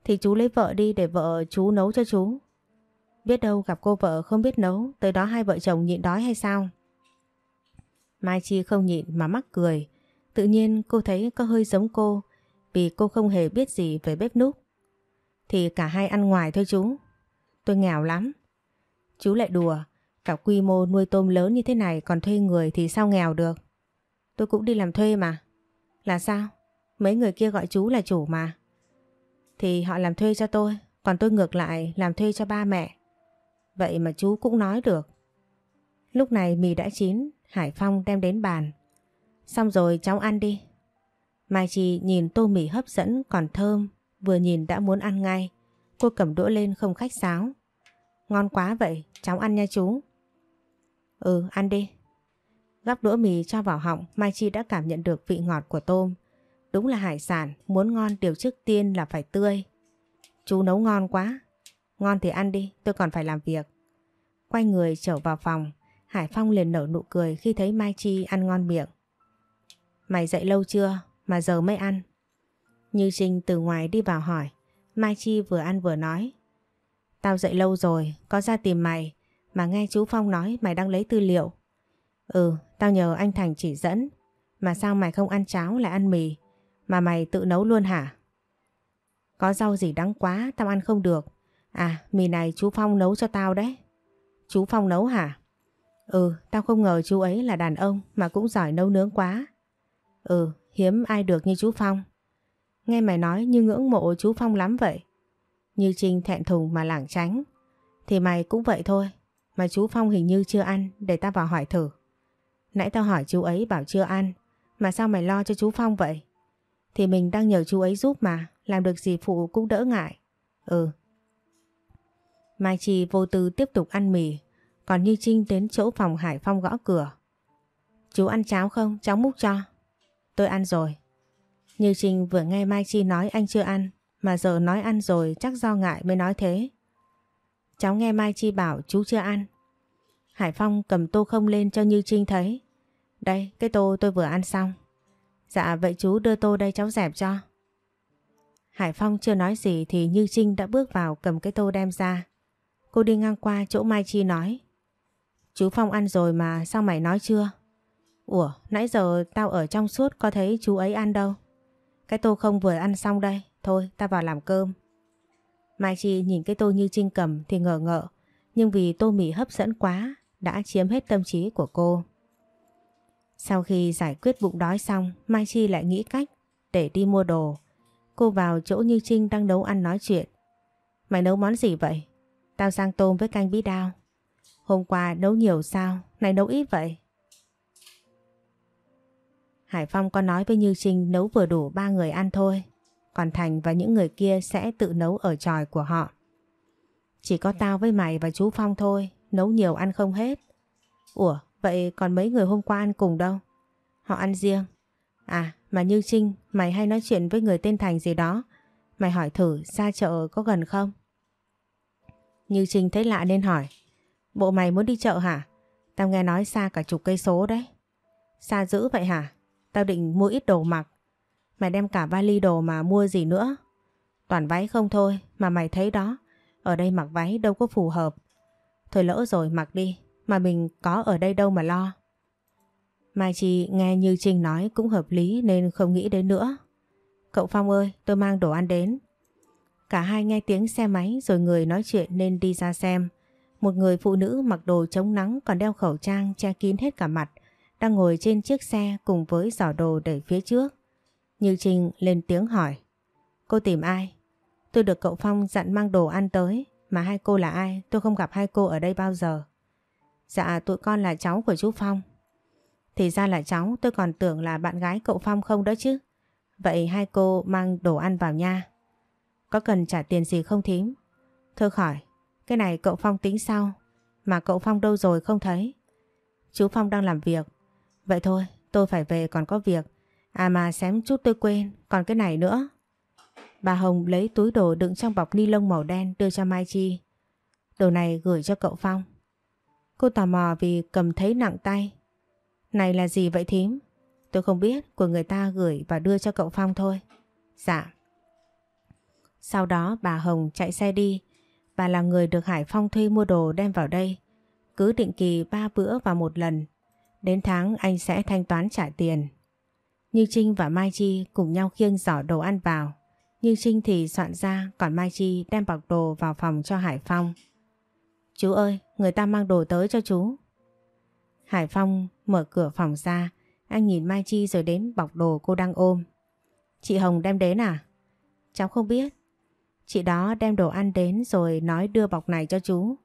Thì chú lấy vợ đi để vợ chú nấu cho chú. Biết đâu gặp cô vợ không biết nấu, tới đó hai vợ chồng nhịn đói hay sao? Mai Chi không nhịn mà mắc cười. Tự nhiên cô thấy có hơi giống cô vì cô không hề biết gì về bếp núc. Thì cả hai ăn ngoài thôi chú. Tôi nghèo lắm. Chú lại đùa, cả quy mô nuôi tôm lớn như thế này còn thuê người thì sao nghèo được. Tôi cũng đi làm thuê mà. Là sao? Mấy người kia gọi chú là chủ mà. Thì họ làm thuê cho tôi, còn tôi ngược lại làm thuê cho ba mẹ. Vậy mà chú cũng nói được. Lúc này mì đã chín, Hải Phong đem đến bàn. Xong rồi cháu ăn đi. Mai Chi nhìn tô mì hấp dẫn còn thơm, vừa nhìn đã muốn ăn ngay. Cô cầm đũa lên không khách sáo. Ngon quá vậy, cháu ăn nha chú. Ừ, ăn đi. Gắp đũa mì cho vào họng, Mai Chi đã cảm nhận được vị ngọt của tôm. Đúng là hải sản, muốn ngon điều trước tiên là phải tươi. Chú nấu ngon quá. Ngon thì ăn đi, tôi còn phải làm việc. Quay người trở vào phòng, Hải Phong liền nở nụ cười khi thấy Mai Chi ăn ngon miệng. Mày dậy lâu chưa mà giờ mới ăn? Như Trinh từ ngoài đi vào hỏi. Mai Chi vừa ăn vừa nói. Tao dậy lâu rồi, có ra tìm mày, mà nghe chú Phong nói mày đang lấy tư liệu. Ừ, tao nhờ anh Thành chỉ dẫn, mà sao mày không ăn cháo lại ăn mì, mà mày tự nấu luôn hả? Có rau gì đắng quá, tao ăn không được. À, mì này chú Phong nấu cho tao đấy. Chú Phong nấu hả? Ừ, tao không ngờ chú ấy là đàn ông mà cũng giỏi nấu nướng quá. Ừ, hiếm ai được như chú Phong. Nghe mày nói như ngưỡng mộ chú Phong lắm vậy. Như Trinh thẹn thùng mà lảng tránh. Thì mày cũng vậy thôi. Mà chú Phong hình như chưa ăn để tao vào hỏi thử. Nãy tao hỏi chú ấy bảo chưa ăn. Mà sao mày lo cho chú Phong vậy? Thì mình đang nhờ chú ấy giúp mà. Làm được gì phụ cũng đỡ ngại. Ừ. Mai Chi vô tư tiếp tục ăn mì. Còn Như Trinh đến chỗ phòng Hải Phong gõ cửa. Chú ăn cháo không? Cháu múc cho. Tôi ăn rồi. Như Trinh vừa nghe Mai Chi nói anh chưa ăn, mà giờ nói ăn rồi chắc do ngại mới nói thế. Cháu nghe Mai Chi bảo chú chưa ăn. Hải Phong cầm tô không lên cho Như Trinh thấy. Đây, cái tô tôi vừa ăn xong. Dạ vậy chú đưa tô đây cháu dẹp cho. Hải Phong chưa nói gì thì Như Trinh đã bước vào cầm cái tô đem ra. Cô đi ngang qua chỗ Mai Chi nói. Chú Phong ăn rồi mà sao mày nói chưa? Ủa, nãy giờ tao ở trong suốt có thấy chú ấy ăn đâu. Cái tô không vừa ăn xong đây, thôi tao vào làm cơm. Mai Chi nhìn cái tô như trinh cầm thì ngờ ngợ, nhưng vì tô mì hấp dẫn quá, đã chiếm hết tâm trí của cô. Sau khi giải quyết bụng đói xong, Mai Chi lại nghĩ cách để đi mua đồ. Cô vào chỗ Như Trinh đang nấu ăn nói chuyện. Mày nấu món gì vậy? Tao sang tôm với canh bí đao. Hôm qua nấu nhiều sao? Này nấu ít vậy? Hải Phong có nói với Như Trinh nấu vừa đủ ba người ăn thôi. Còn Thành và những người kia sẽ tự nấu ở tròi của họ. Chỉ có tao với mày và chú Phong thôi, nấu nhiều ăn không hết. Ủa, vậy còn mấy người hôm qua ăn cùng đâu? Họ ăn riêng. À, mà Như Trinh, mày hay nói chuyện với người tên Thành gì đó. Mày hỏi thử xa chợ có gần không? Như Trinh thấy lạ nên hỏi. Bộ mày muốn đi chợ hả? Tao nghe nói xa cả chục cây số đấy. Xa dữ vậy hả? Tao định mua ít đồ mặc. Mày đem cả vali đồ mà mua gì nữa? Toàn váy không thôi, mà mày thấy đó. Ở đây mặc váy đâu có phù hợp. Thôi lỡ rồi mặc đi, mà mình có ở đây đâu mà lo. Mai Chi nghe như Trinh nói cũng hợp lý nên không nghĩ đến nữa. Cậu Phong ơi, tôi mang đồ ăn đến. Cả hai nghe tiếng xe máy rồi người nói chuyện nên đi ra xem. Một người phụ nữ mặc đồ chống nắng còn đeo khẩu trang che kín hết cả mặt đang ngồi trên chiếc xe cùng với giỏ đồ đẩy phía trước. Như Trinh lên tiếng hỏi. Cô tìm ai? Tôi được cậu Phong dặn mang đồ ăn tới, mà hai cô là ai? Tôi không gặp hai cô ở đây bao giờ. Dạ tụi con là cháu của chú Phong. Thì ra là cháu, tôi còn tưởng là bạn gái cậu Phong không đó chứ. Vậy hai cô mang đồ ăn vào nha. Có cần trả tiền gì không thím? Thôi khỏi, cái này cậu Phong tính sau. Mà cậu Phong đâu rồi không thấy? Chú Phong đang làm việc, Vậy thôi, tôi phải về còn có việc. À mà xém chút tôi quên, còn cái này nữa. Bà Hồng lấy túi đồ đựng trong bọc ni lông màu đen đưa cho Mai Chi. Đồ này gửi cho cậu Phong. Cô tò mò vì cầm thấy nặng tay. Này là gì vậy thím? Tôi không biết, của người ta gửi và đưa cho cậu Phong thôi. Dạ. Sau đó bà Hồng chạy xe đi. Bà là người được Hải Phong thuê mua đồ đem vào đây. Cứ định kỳ ba bữa và một lần. Đến tháng anh sẽ thanh toán trả tiền. Như Trinh và Mai Chi cùng nhau khiêng giỏ đồ ăn vào. Như Trinh thì soạn ra còn Mai Chi đem bọc đồ vào phòng cho Hải Phong. Chú ơi, người ta mang đồ tới cho chú. Hải Phong mở cửa phòng ra, anh nhìn Mai Chi rồi đến bọc đồ cô đang ôm. Chị Hồng đem đến à? Cháu không biết. Chị đó đem đồ ăn đến rồi nói đưa bọc này cho chú.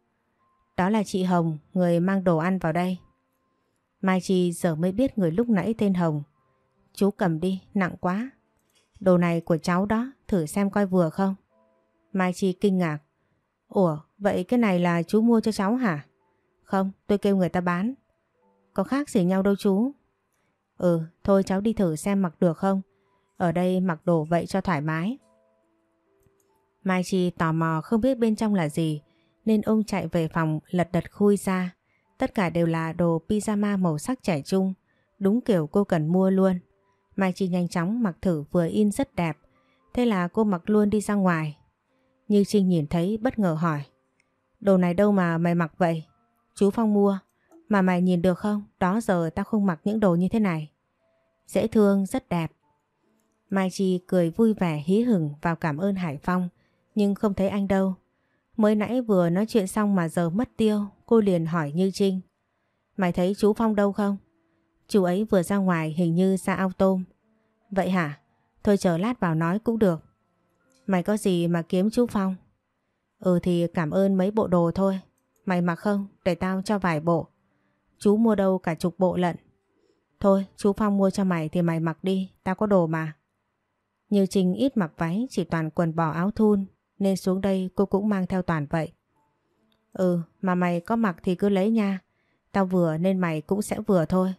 Đó là chị Hồng, người mang đồ ăn vào đây. Mai Chi giờ mới biết người lúc nãy tên Hồng. Chú cầm đi, nặng quá. Đồ này của cháu đó, thử xem coi vừa không. Mai Chi kinh ngạc. Ủa, vậy cái này là chú mua cho cháu hả? Không, tôi kêu người ta bán. Có khác gì nhau đâu chú. Ừ, thôi cháu đi thử xem mặc được không. Ở đây mặc đồ vậy cho thoải mái. Mai Chi tò mò không biết bên trong là gì nên ông chạy về phòng lật đật khui ra. Tất cả đều là đồ pyjama màu sắc trẻ trung, đúng kiểu cô cần mua luôn. Mai Chi nhanh chóng mặc thử vừa in rất đẹp, thế là cô mặc luôn đi ra ngoài. Như Trinh nhìn thấy bất ngờ hỏi, đồ này đâu mà mày mặc vậy? Chú Phong mua, mà mày nhìn được không? Đó giờ tao không mặc những đồ như thế này. Dễ thương, rất đẹp. Mai Chi cười vui vẻ hí hửng vào cảm ơn Hải Phong, nhưng không thấy anh đâu. Mới nãy vừa nói chuyện xong mà giờ mất tiêu, cô liền hỏi Như Trinh. Mày thấy chú Phong đâu không? Chú ấy vừa ra ngoài hình như ra ao tôm. Vậy hả? Thôi chờ lát vào nói cũng được. Mày có gì mà kiếm chú Phong? Ừ thì cảm ơn mấy bộ đồ thôi. Mày mặc không? Để tao cho vài bộ. Chú mua đâu cả chục bộ lận. Thôi chú Phong mua cho mày thì mày mặc đi, tao có đồ mà. Như Trinh ít mặc váy chỉ toàn quần bò áo thun nên xuống đây cô cũng mang theo toàn vậy. Ừ mà mày có mặc thì cứ lấy nha. Tao vừa nên mày cũng sẽ vừa thôi.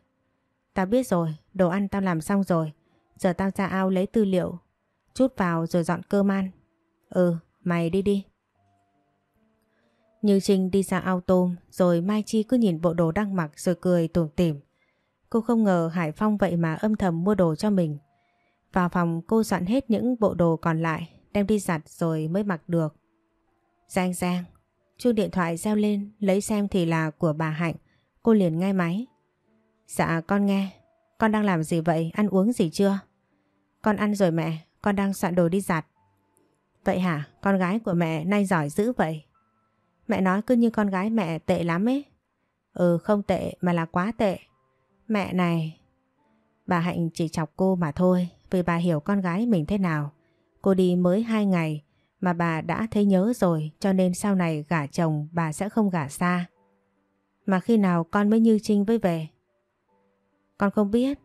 Tao biết rồi, đồ ăn tao làm xong rồi. Giờ tao ra ao lấy tư liệu. Chút vào rồi dọn cơm ăn. Ừ, mày đi đi. Như Trinh đi ra ao tôm rồi Mai Chi cứ nhìn bộ đồ đang mặc rồi cười tủm tỉm. Cô không ngờ Hải Phong vậy mà âm thầm mua đồ cho mình. Vào phòng cô dọn hết những bộ đồ còn lại đem đi giặt rồi mới mặc được. Giang giang, chuông điện thoại reo lên lấy xem thì là của bà Hạnh. Cô liền nghe máy. Dạ con nghe, con đang làm gì vậy, ăn uống gì chưa? Con ăn rồi mẹ, con đang soạn đồ đi giặt. Vậy hả, con gái của mẹ nay giỏi dữ vậy. Mẹ nói cứ như con gái mẹ tệ lắm ấy. Ừ không tệ mà là quá tệ. Mẹ này... Bà Hạnh chỉ chọc cô mà thôi vì bà hiểu con gái mình thế nào. Cô đi mới hai ngày mà bà đã thấy nhớ rồi cho nên sau này gả chồng bà sẽ không gả xa. Mà khi nào con mới Như Trinh với về? Con không biết.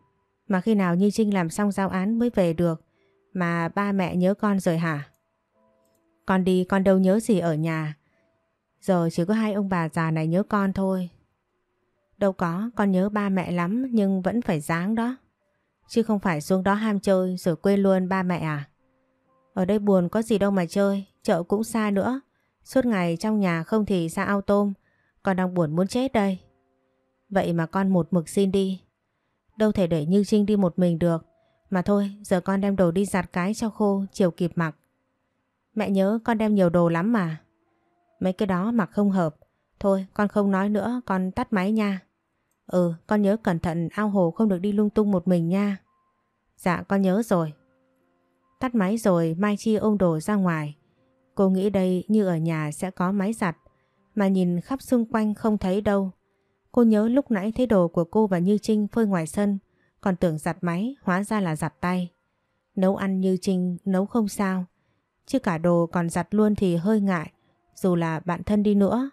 Mà khi nào Như Trinh làm xong giao án mới về được mà ba mẹ nhớ con rồi hả? Con đi con đâu nhớ gì ở nhà. Giờ chỉ có hai ông bà già này nhớ con thôi. Đâu có, con nhớ ba mẹ lắm nhưng vẫn phải dáng đó. Chứ không phải xuống đó ham chơi rồi quên luôn ba mẹ à? Ở đây buồn có gì đâu mà chơi, chợ cũng xa nữa. Suốt ngày trong nhà không thì ra ao tôm, con đang buồn muốn chết đây. Vậy mà con một mực xin đi. Đâu thể để Như Trinh đi một mình được. Mà thôi, giờ con đem đồ đi giặt cái cho khô, chiều kịp mặc. Mẹ nhớ con đem nhiều đồ lắm mà. Mấy cái đó mặc không hợp. Thôi, con không nói nữa, con tắt máy nha. Ừ, con nhớ cẩn thận ao hồ không được đi lung tung một mình nha. Dạ, con nhớ rồi. Tắt máy rồi Mai Chi ôm đồ ra ngoài. Cô nghĩ đây như ở nhà sẽ có máy giặt. Mà nhìn khắp xung quanh không thấy đâu. Cô nhớ lúc nãy thấy đồ của cô và Như Trinh phơi ngoài sân. Còn tưởng giặt máy, hóa ra là giặt tay. Nấu ăn Như Trinh nấu không sao. Chứ cả đồ còn giặt luôn thì hơi ngại. Dù là bạn thân đi nữa.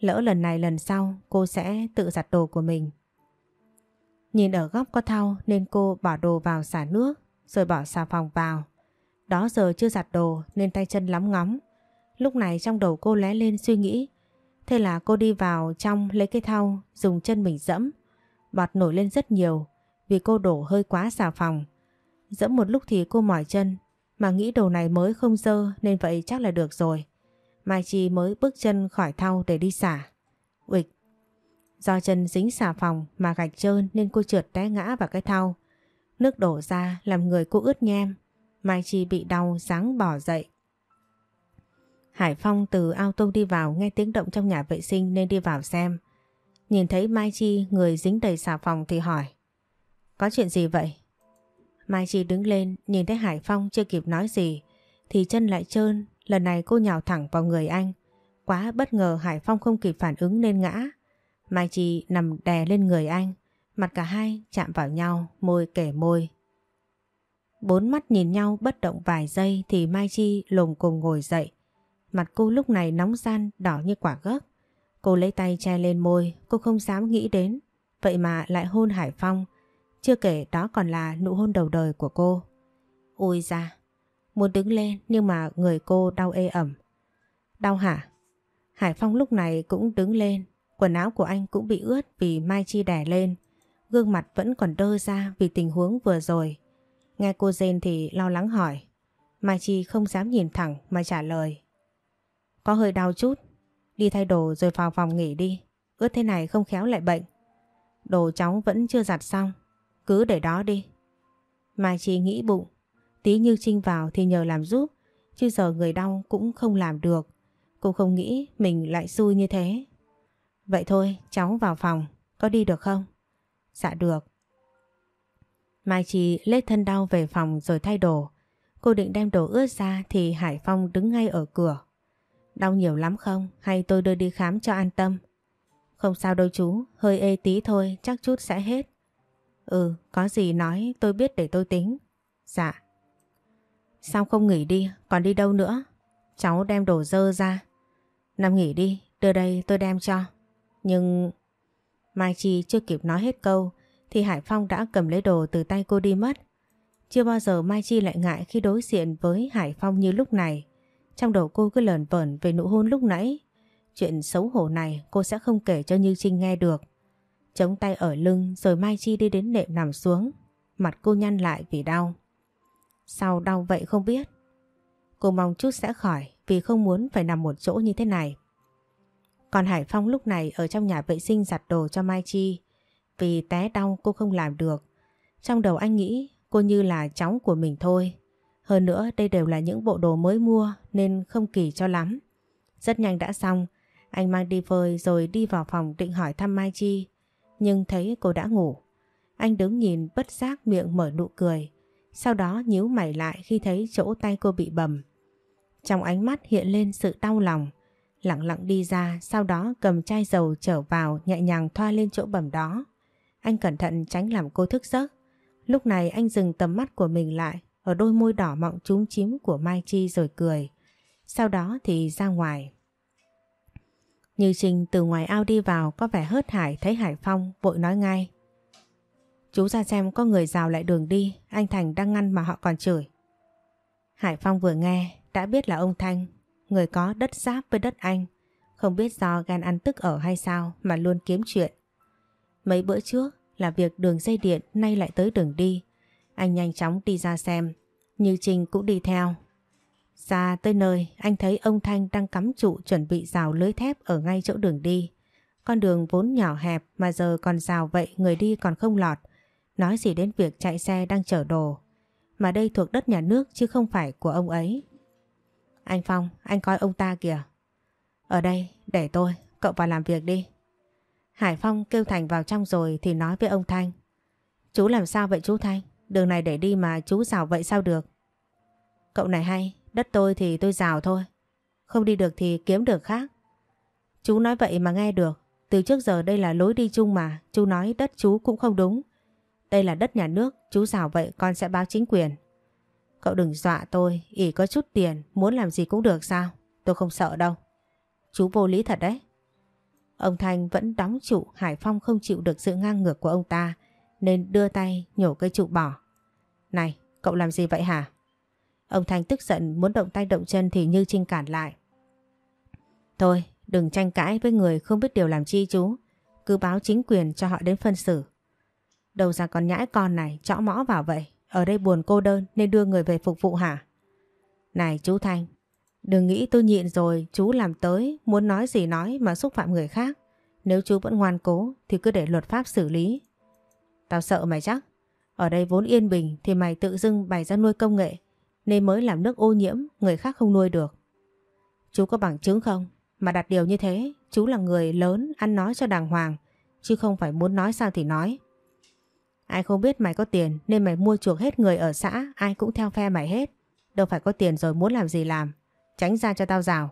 Lỡ lần này lần sau, cô sẽ tự giặt đồ của mình. Nhìn ở góc có thau nên cô bỏ đồ vào xả nước, rồi bỏ xà phòng vào. Đó giờ chưa giặt đồ nên tay chân lắm ngóng. Lúc này trong đầu cô lé lên suy nghĩ. Thế là cô đi vào trong lấy cái thau, dùng chân mình dẫm. Bọt nổi lên rất nhiều, vì cô đổ hơi quá xà phòng. Dẫm một lúc thì cô mỏi chân, mà nghĩ đồ này mới không dơ nên vậy chắc là được rồi. Mai Chi mới bước chân khỏi thau để đi xả. Uịch! Do chân dính xà phòng mà gạch trơn nên cô trượt té ngã vào cái thau. Nước đổ ra làm người cô ướt nhem Mai Chi bị đau sáng bỏ dậy. Hải Phong từ ao tông đi vào nghe tiếng động trong nhà vệ sinh nên đi vào xem. Nhìn thấy Mai Chi người dính đầy xà phòng thì hỏi. Có chuyện gì vậy? Mai Chi đứng lên nhìn thấy Hải Phong chưa kịp nói gì thì chân lại trơn. Lần này cô nhào thẳng vào người anh. Quá bất ngờ Hải Phong không kịp phản ứng nên ngã. Mai Chi nằm đè lên người anh. Mặt cả hai chạm vào nhau, môi kể môi. Bốn mắt nhìn nhau bất động vài giây thì Mai Chi lồm cùng ngồi dậy. Mặt cô lúc này nóng gian đỏ như quả gấc. Cô lấy tay che lên môi, cô không dám nghĩ đến. Vậy mà lại hôn Hải Phong. Chưa kể đó còn là nụ hôn đầu đời của cô. Ui ra, muốn đứng lên nhưng mà người cô đau ê ẩm. Đau hả? Hải Phong lúc này cũng đứng lên. Quần áo của anh cũng bị ướt vì Mai Chi đẻ lên. Gương mặt vẫn còn đơ ra vì tình huống vừa rồi. Nghe cô rên thì lo lắng hỏi. Mai Chi không dám nhìn thẳng mà trả lời. Có hơi đau chút. Đi thay đồ rồi vào phòng nghỉ đi. Ướt thế này không khéo lại bệnh. Đồ cháu vẫn chưa giặt xong. Cứ để đó đi. Mai Chi nghĩ bụng. Tí như Trinh vào thì nhờ làm giúp. Chứ giờ người đau cũng không làm được. Cô không nghĩ mình lại xui như thế. Vậy thôi, cháu vào phòng. Có đi được không? Dạ được. Mai Chi lết thân đau về phòng rồi thay đồ. Cô định đem đồ ướt ra thì Hải Phong đứng ngay ở cửa. Đau nhiều lắm không? Hay tôi đưa đi khám cho an tâm? Không sao đâu chú, hơi ê tí thôi, chắc chút sẽ hết. Ừ, có gì nói tôi biết để tôi tính. Dạ. Sao không nghỉ đi, còn đi đâu nữa? Cháu đem đồ dơ ra. Nằm nghỉ đi, đưa đây tôi đem cho. Nhưng... Mai Chi chưa kịp nói hết câu thì Hải Phong đã cầm lấy đồ từ tay cô đi mất. Chưa bao giờ Mai Chi lại ngại khi đối diện với Hải Phong như lúc này. Trong đầu cô cứ lờn vẩn về nụ hôn lúc nãy. Chuyện xấu hổ này cô sẽ không kể cho Như Trinh nghe được. Chống tay ở lưng rồi Mai Chi đi đến nệm nằm xuống. Mặt cô nhăn lại vì đau. Sao đau vậy không biết? Cô mong chút sẽ khỏi vì không muốn phải nằm một chỗ như thế này. Còn Hải Phong lúc này ở trong nhà vệ sinh giặt đồ cho Mai Chi. Vì té đau cô không làm được. Trong đầu anh nghĩ cô như là cháu của mình thôi. Hơn nữa đây đều là những bộ đồ mới mua nên không kỳ cho lắm. Rất nhanh đã xong, anh mang đi phơi rồi đi vào phòng định hỏi thăm Mai Chi. Nhưng thấy cô đã ngủ. Anh đứng nhìn bất giác miệng mở nụ cười. Sau đó nhíu mày lại khi thấy chỗ tay cô bị bầm. Trong ánh mắt hiện lên sự đau lòng. Lặng lặng đi ra, sau đó cầm chai dầu trở vào nhẹ nhàng thoa lên chỗ bầm đó. Anh cẩn thận tránh làm cô thức giấc. Lúc này anh dừng tầm mắt của mình lại ở đôi môi đỏ mọng trúng chím của Mai Chi rồi cười. Sau đó thì ra ngoài. Như Trinh từ ngoài ao đi vào có vẻ hớt hải thấy Hải Phong vội nói ngay. Chú ra xem có người rào lại đường đi, anh Thành đang ngăn mà họ còn chửi. Hải Phong vừa nghe, đã biết là ông Thanh, người có đất giáp với đất anh. Không biết do gan ăn tức ở hay sao mà luôn kiếm chuyện. Mấy bữa trước là việc đường dây điện nay lại tới đường đi. Anh nhanh chóng đi ra xem, Như Trinh cũng đi theo. Ra tới nơi, anh thấy ông Thanh đang cắm trụ chuẩn bị rào lưới thép ở ngay chỗ đường đi. Con đường vốn nhỏ hẹp mà giờ còn rào vậy người đi còn không lọt. Nói gì đến việc chạy xe đang chở đồ. Mà đây thuộc đất nhà nước chứ không phải của ông ấy. Anh Phong, anh coi ông ta kìa. Ở đây, để tôi, cậu vào làm việc đi. Hải Phong kêu Thành vào trong rồi thì nói với ông Thanh. Chú làm sao vậy chú Thanh? Đường này để đi mà chú rào vậy sao được? Cậu này hay, đất tôi thì tôi rào thôi. Không đi được thì kiếm được khác. Chú nói vậy mà nghe được. Từ trước giờ đây là lối đi chung mà, chú nói đất chú cũng không đúng. Đây là đất nhà nước, chú rào vậy con sẽ báo chính quyền. Cậu đừng dọa tôi, ỉ có chút tiền, muốn làm gì cũng được sao? Tôi không sợ đâu. Chú vô lý thật đấy. Ông Thanh vẫn đóng trụ Hải Phong không chịu được sự ngang ngược của ông ta nên đưa tay nhổ cây trụ bỏ. Này, cậu làm gì vậy hả? Ông Thanh tức giận muốn động tay động chân thì Như Trinh cản lại. Thôi, đừng tranh cãi với người không biết điều làm chi chú. Cứ báo chính quyền cho họ đến phân xử. Đầu ra con nhãi con này chõ mõ vào vậy. Ở đây buồn cô đơn nên đưa người về phục vụ hả? Này chú Thanh, đừng nghĩ tôi nhịn rồi chú làm tới muốn nói gì nói mà xúc phạm người khác. Nếu chú vẫn ngoan cố thì cứ để luật pháp xử lý. Tao sợ mày chắc. Ở đây vốn yên bình thì mày tự dưng bày ra nuôi công nghệ nên mới làm nước ô nhiễm người khác không nuôi được. Chú có bằng chứng không? Mà đặt điều như thế, chú là người lớn ăn nói cho đàng hoàng, chứ không phải muốn nói sao thì nói. Ai không biết mày có tiền nên mày mua chuộc hết người ở xã, ai cũng theo phe mày hết. Đâu phải có tiền rồi muốn làm gì làm. Tránh ra cho tao rào.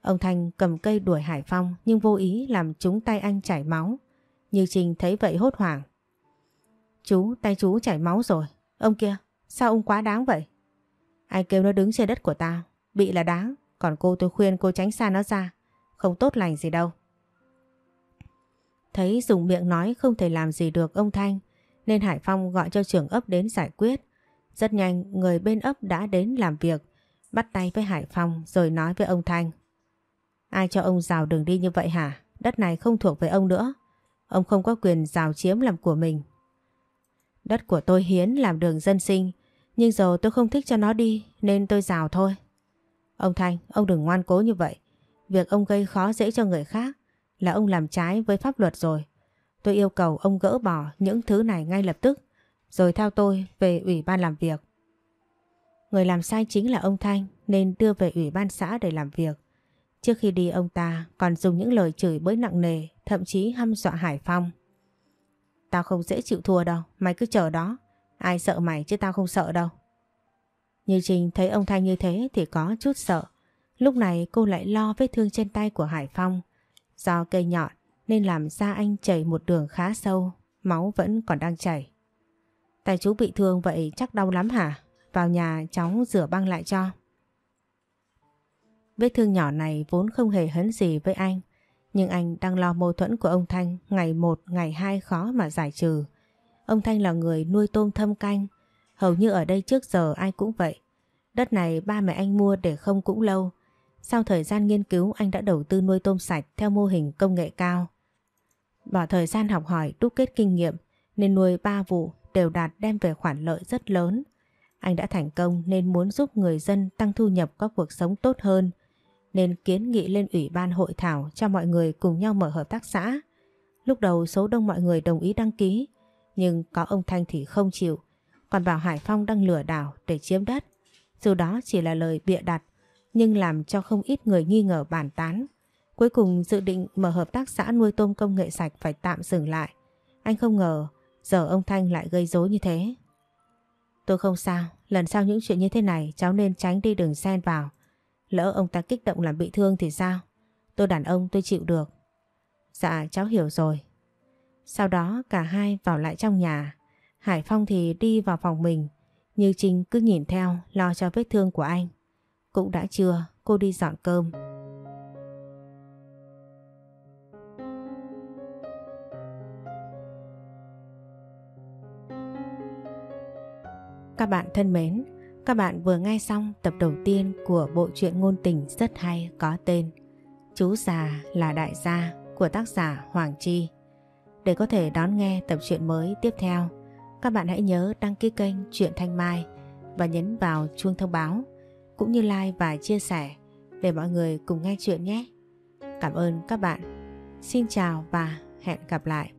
Ông Thanh cầm cây đuổi Hải Phong nhưng vô ý làm trúng tay anh chảy máu. Như Trình thấy vậy hốt hoảng. Chú, tay chú chảy máu rồi. Ông kia, sao ông quá đáng vậy? Ai kêu nó đứng trên đất của tao, bị là đáng. Còn cô tôi khuyên cô tránh xa nó ra. Không tốt lành gì đâu. Thấy dùng miệng nói không thể làm gì được ông Thanh nên Hải Phong gọi cho trưởng ấp đến giải quyết. Rất nhanh người bên ấp đã đến làm việc bắt tay với Hải Phong rồi nói với ông Thanh. Ai cho ông rào đường đi như vậy hả? Đất này không thuộc về ông nữa. Ông không có quyền rào chiếm làm của mình. Đất của tôi hiến làm đường dân sinh nhưng giờ tôi không thích cho nó đi nên tôi rào thôi. Ông Thanh, ông đừng ngoan cố như vậy. Việc ông gây khó dễ cho người khác là ông làm trái với pháp luật rồi. Tôi yêu cầu ông gỡ bỏ những thứ này ngay lập tức rồi theo tôi về ủy ban làm việc. Người làm sai chính là ông Thanh nên đưa về ủy ban xã để làm việc. Trước khi đi ông ta còn dùng những lời chửi bới nặng nề, thậm chí hăm dọa Hải Phong. Tao không dễ chịu thua đâu, mày cứ chờ đó. Ai sợ mày chứ tao không sợ đâu. Như Trình thấy ông Thanh như thế thì có chút sợ. Lúc này cô lại lo vết thương trên tay của Hải Phong. Do cây nhọn nên làm da anh chảy một đường khá sâu, máu vẫn còn đang chảy. Tay chú bị thương vậy chắc đau lắm hả? Vào nhà cháu rửa băng lại cho. Vết thương nhỏ này vốn không hề hấn gì với anh. Nhưng anh đang lo mâu thuẫn của ông Thanh ngày một, ngày hai khó mà giải trừ. Ông Thanh là người nuôi tôm thâm canh. Hầu như ở đây trước giờ ai cũng vậy. Đất này ba mẹ anh mua để không cũng lâu. Sau thời gian nghiên cứu anh đã đầu tư nuôi tôm sạch theo mô hình công nghệ cao. Bỏ thời gian học hỏi đúc kết kinh nghiệm nên nuôi ba vụ đều đạt đem về khoản lợi rất lớn. Anh đã thành công nên muốn giúp người dân tăng thu nhập có cuộc sống tốt hơn, nên kiến nghị lên ủy ban hội thảo cho mọi người cùng nhau mở hợp tác xã. Lúc đầu số đông mọi người đồng ý đăng ký, nhưng có ông Thanh thì không chịu, còn bảo Hải Phong đang lừa đảo để chiếm đất. Dù đó chỉ là lời bịa đặt, nhưng làm cho không ít người nghi ngờ bàn tán. Cuối cùng dự định mở hợp tác xã nuôi tôm công nghệ sạch phải tạm dừng lại. Anh không ngờ giờ ông Thanh lại gây rối như thế. Tôi không sao, lần sau những chuyện như thế này cháu nên tránh đi đường xen vào. Lỡ ông ta kích động làm bị thương thì sao? Tôi đàn ông tôi chịu được. Dạ cháu hiểu rồi. Sau đó cả hai vào lại trong nhà. Hải Phong thì đi vào phòng mình. Như Trinh cứ nhìn theo lo cho vết thương của anh. Cũng đã trưa cô đi dọn cơm. Các bạn thân mến, các bạn vừa nghe xong tập đầu tiên của bộ truyện ngôn tình rất hay có tên Chú già là đại gia của tác giả Hoàng Chi. Để có thể đón nghe tập truyện mới tiếp theo, các bạn hãy nhớ đăng ký kênh Truyện Thanh Mai và nhấn vào chuông thông báo cũng như like và chia sẻ để mọi người cùng nghe chuyện nhé. Cảm ơn các bạn. Xin chào và hẹn gặp lại.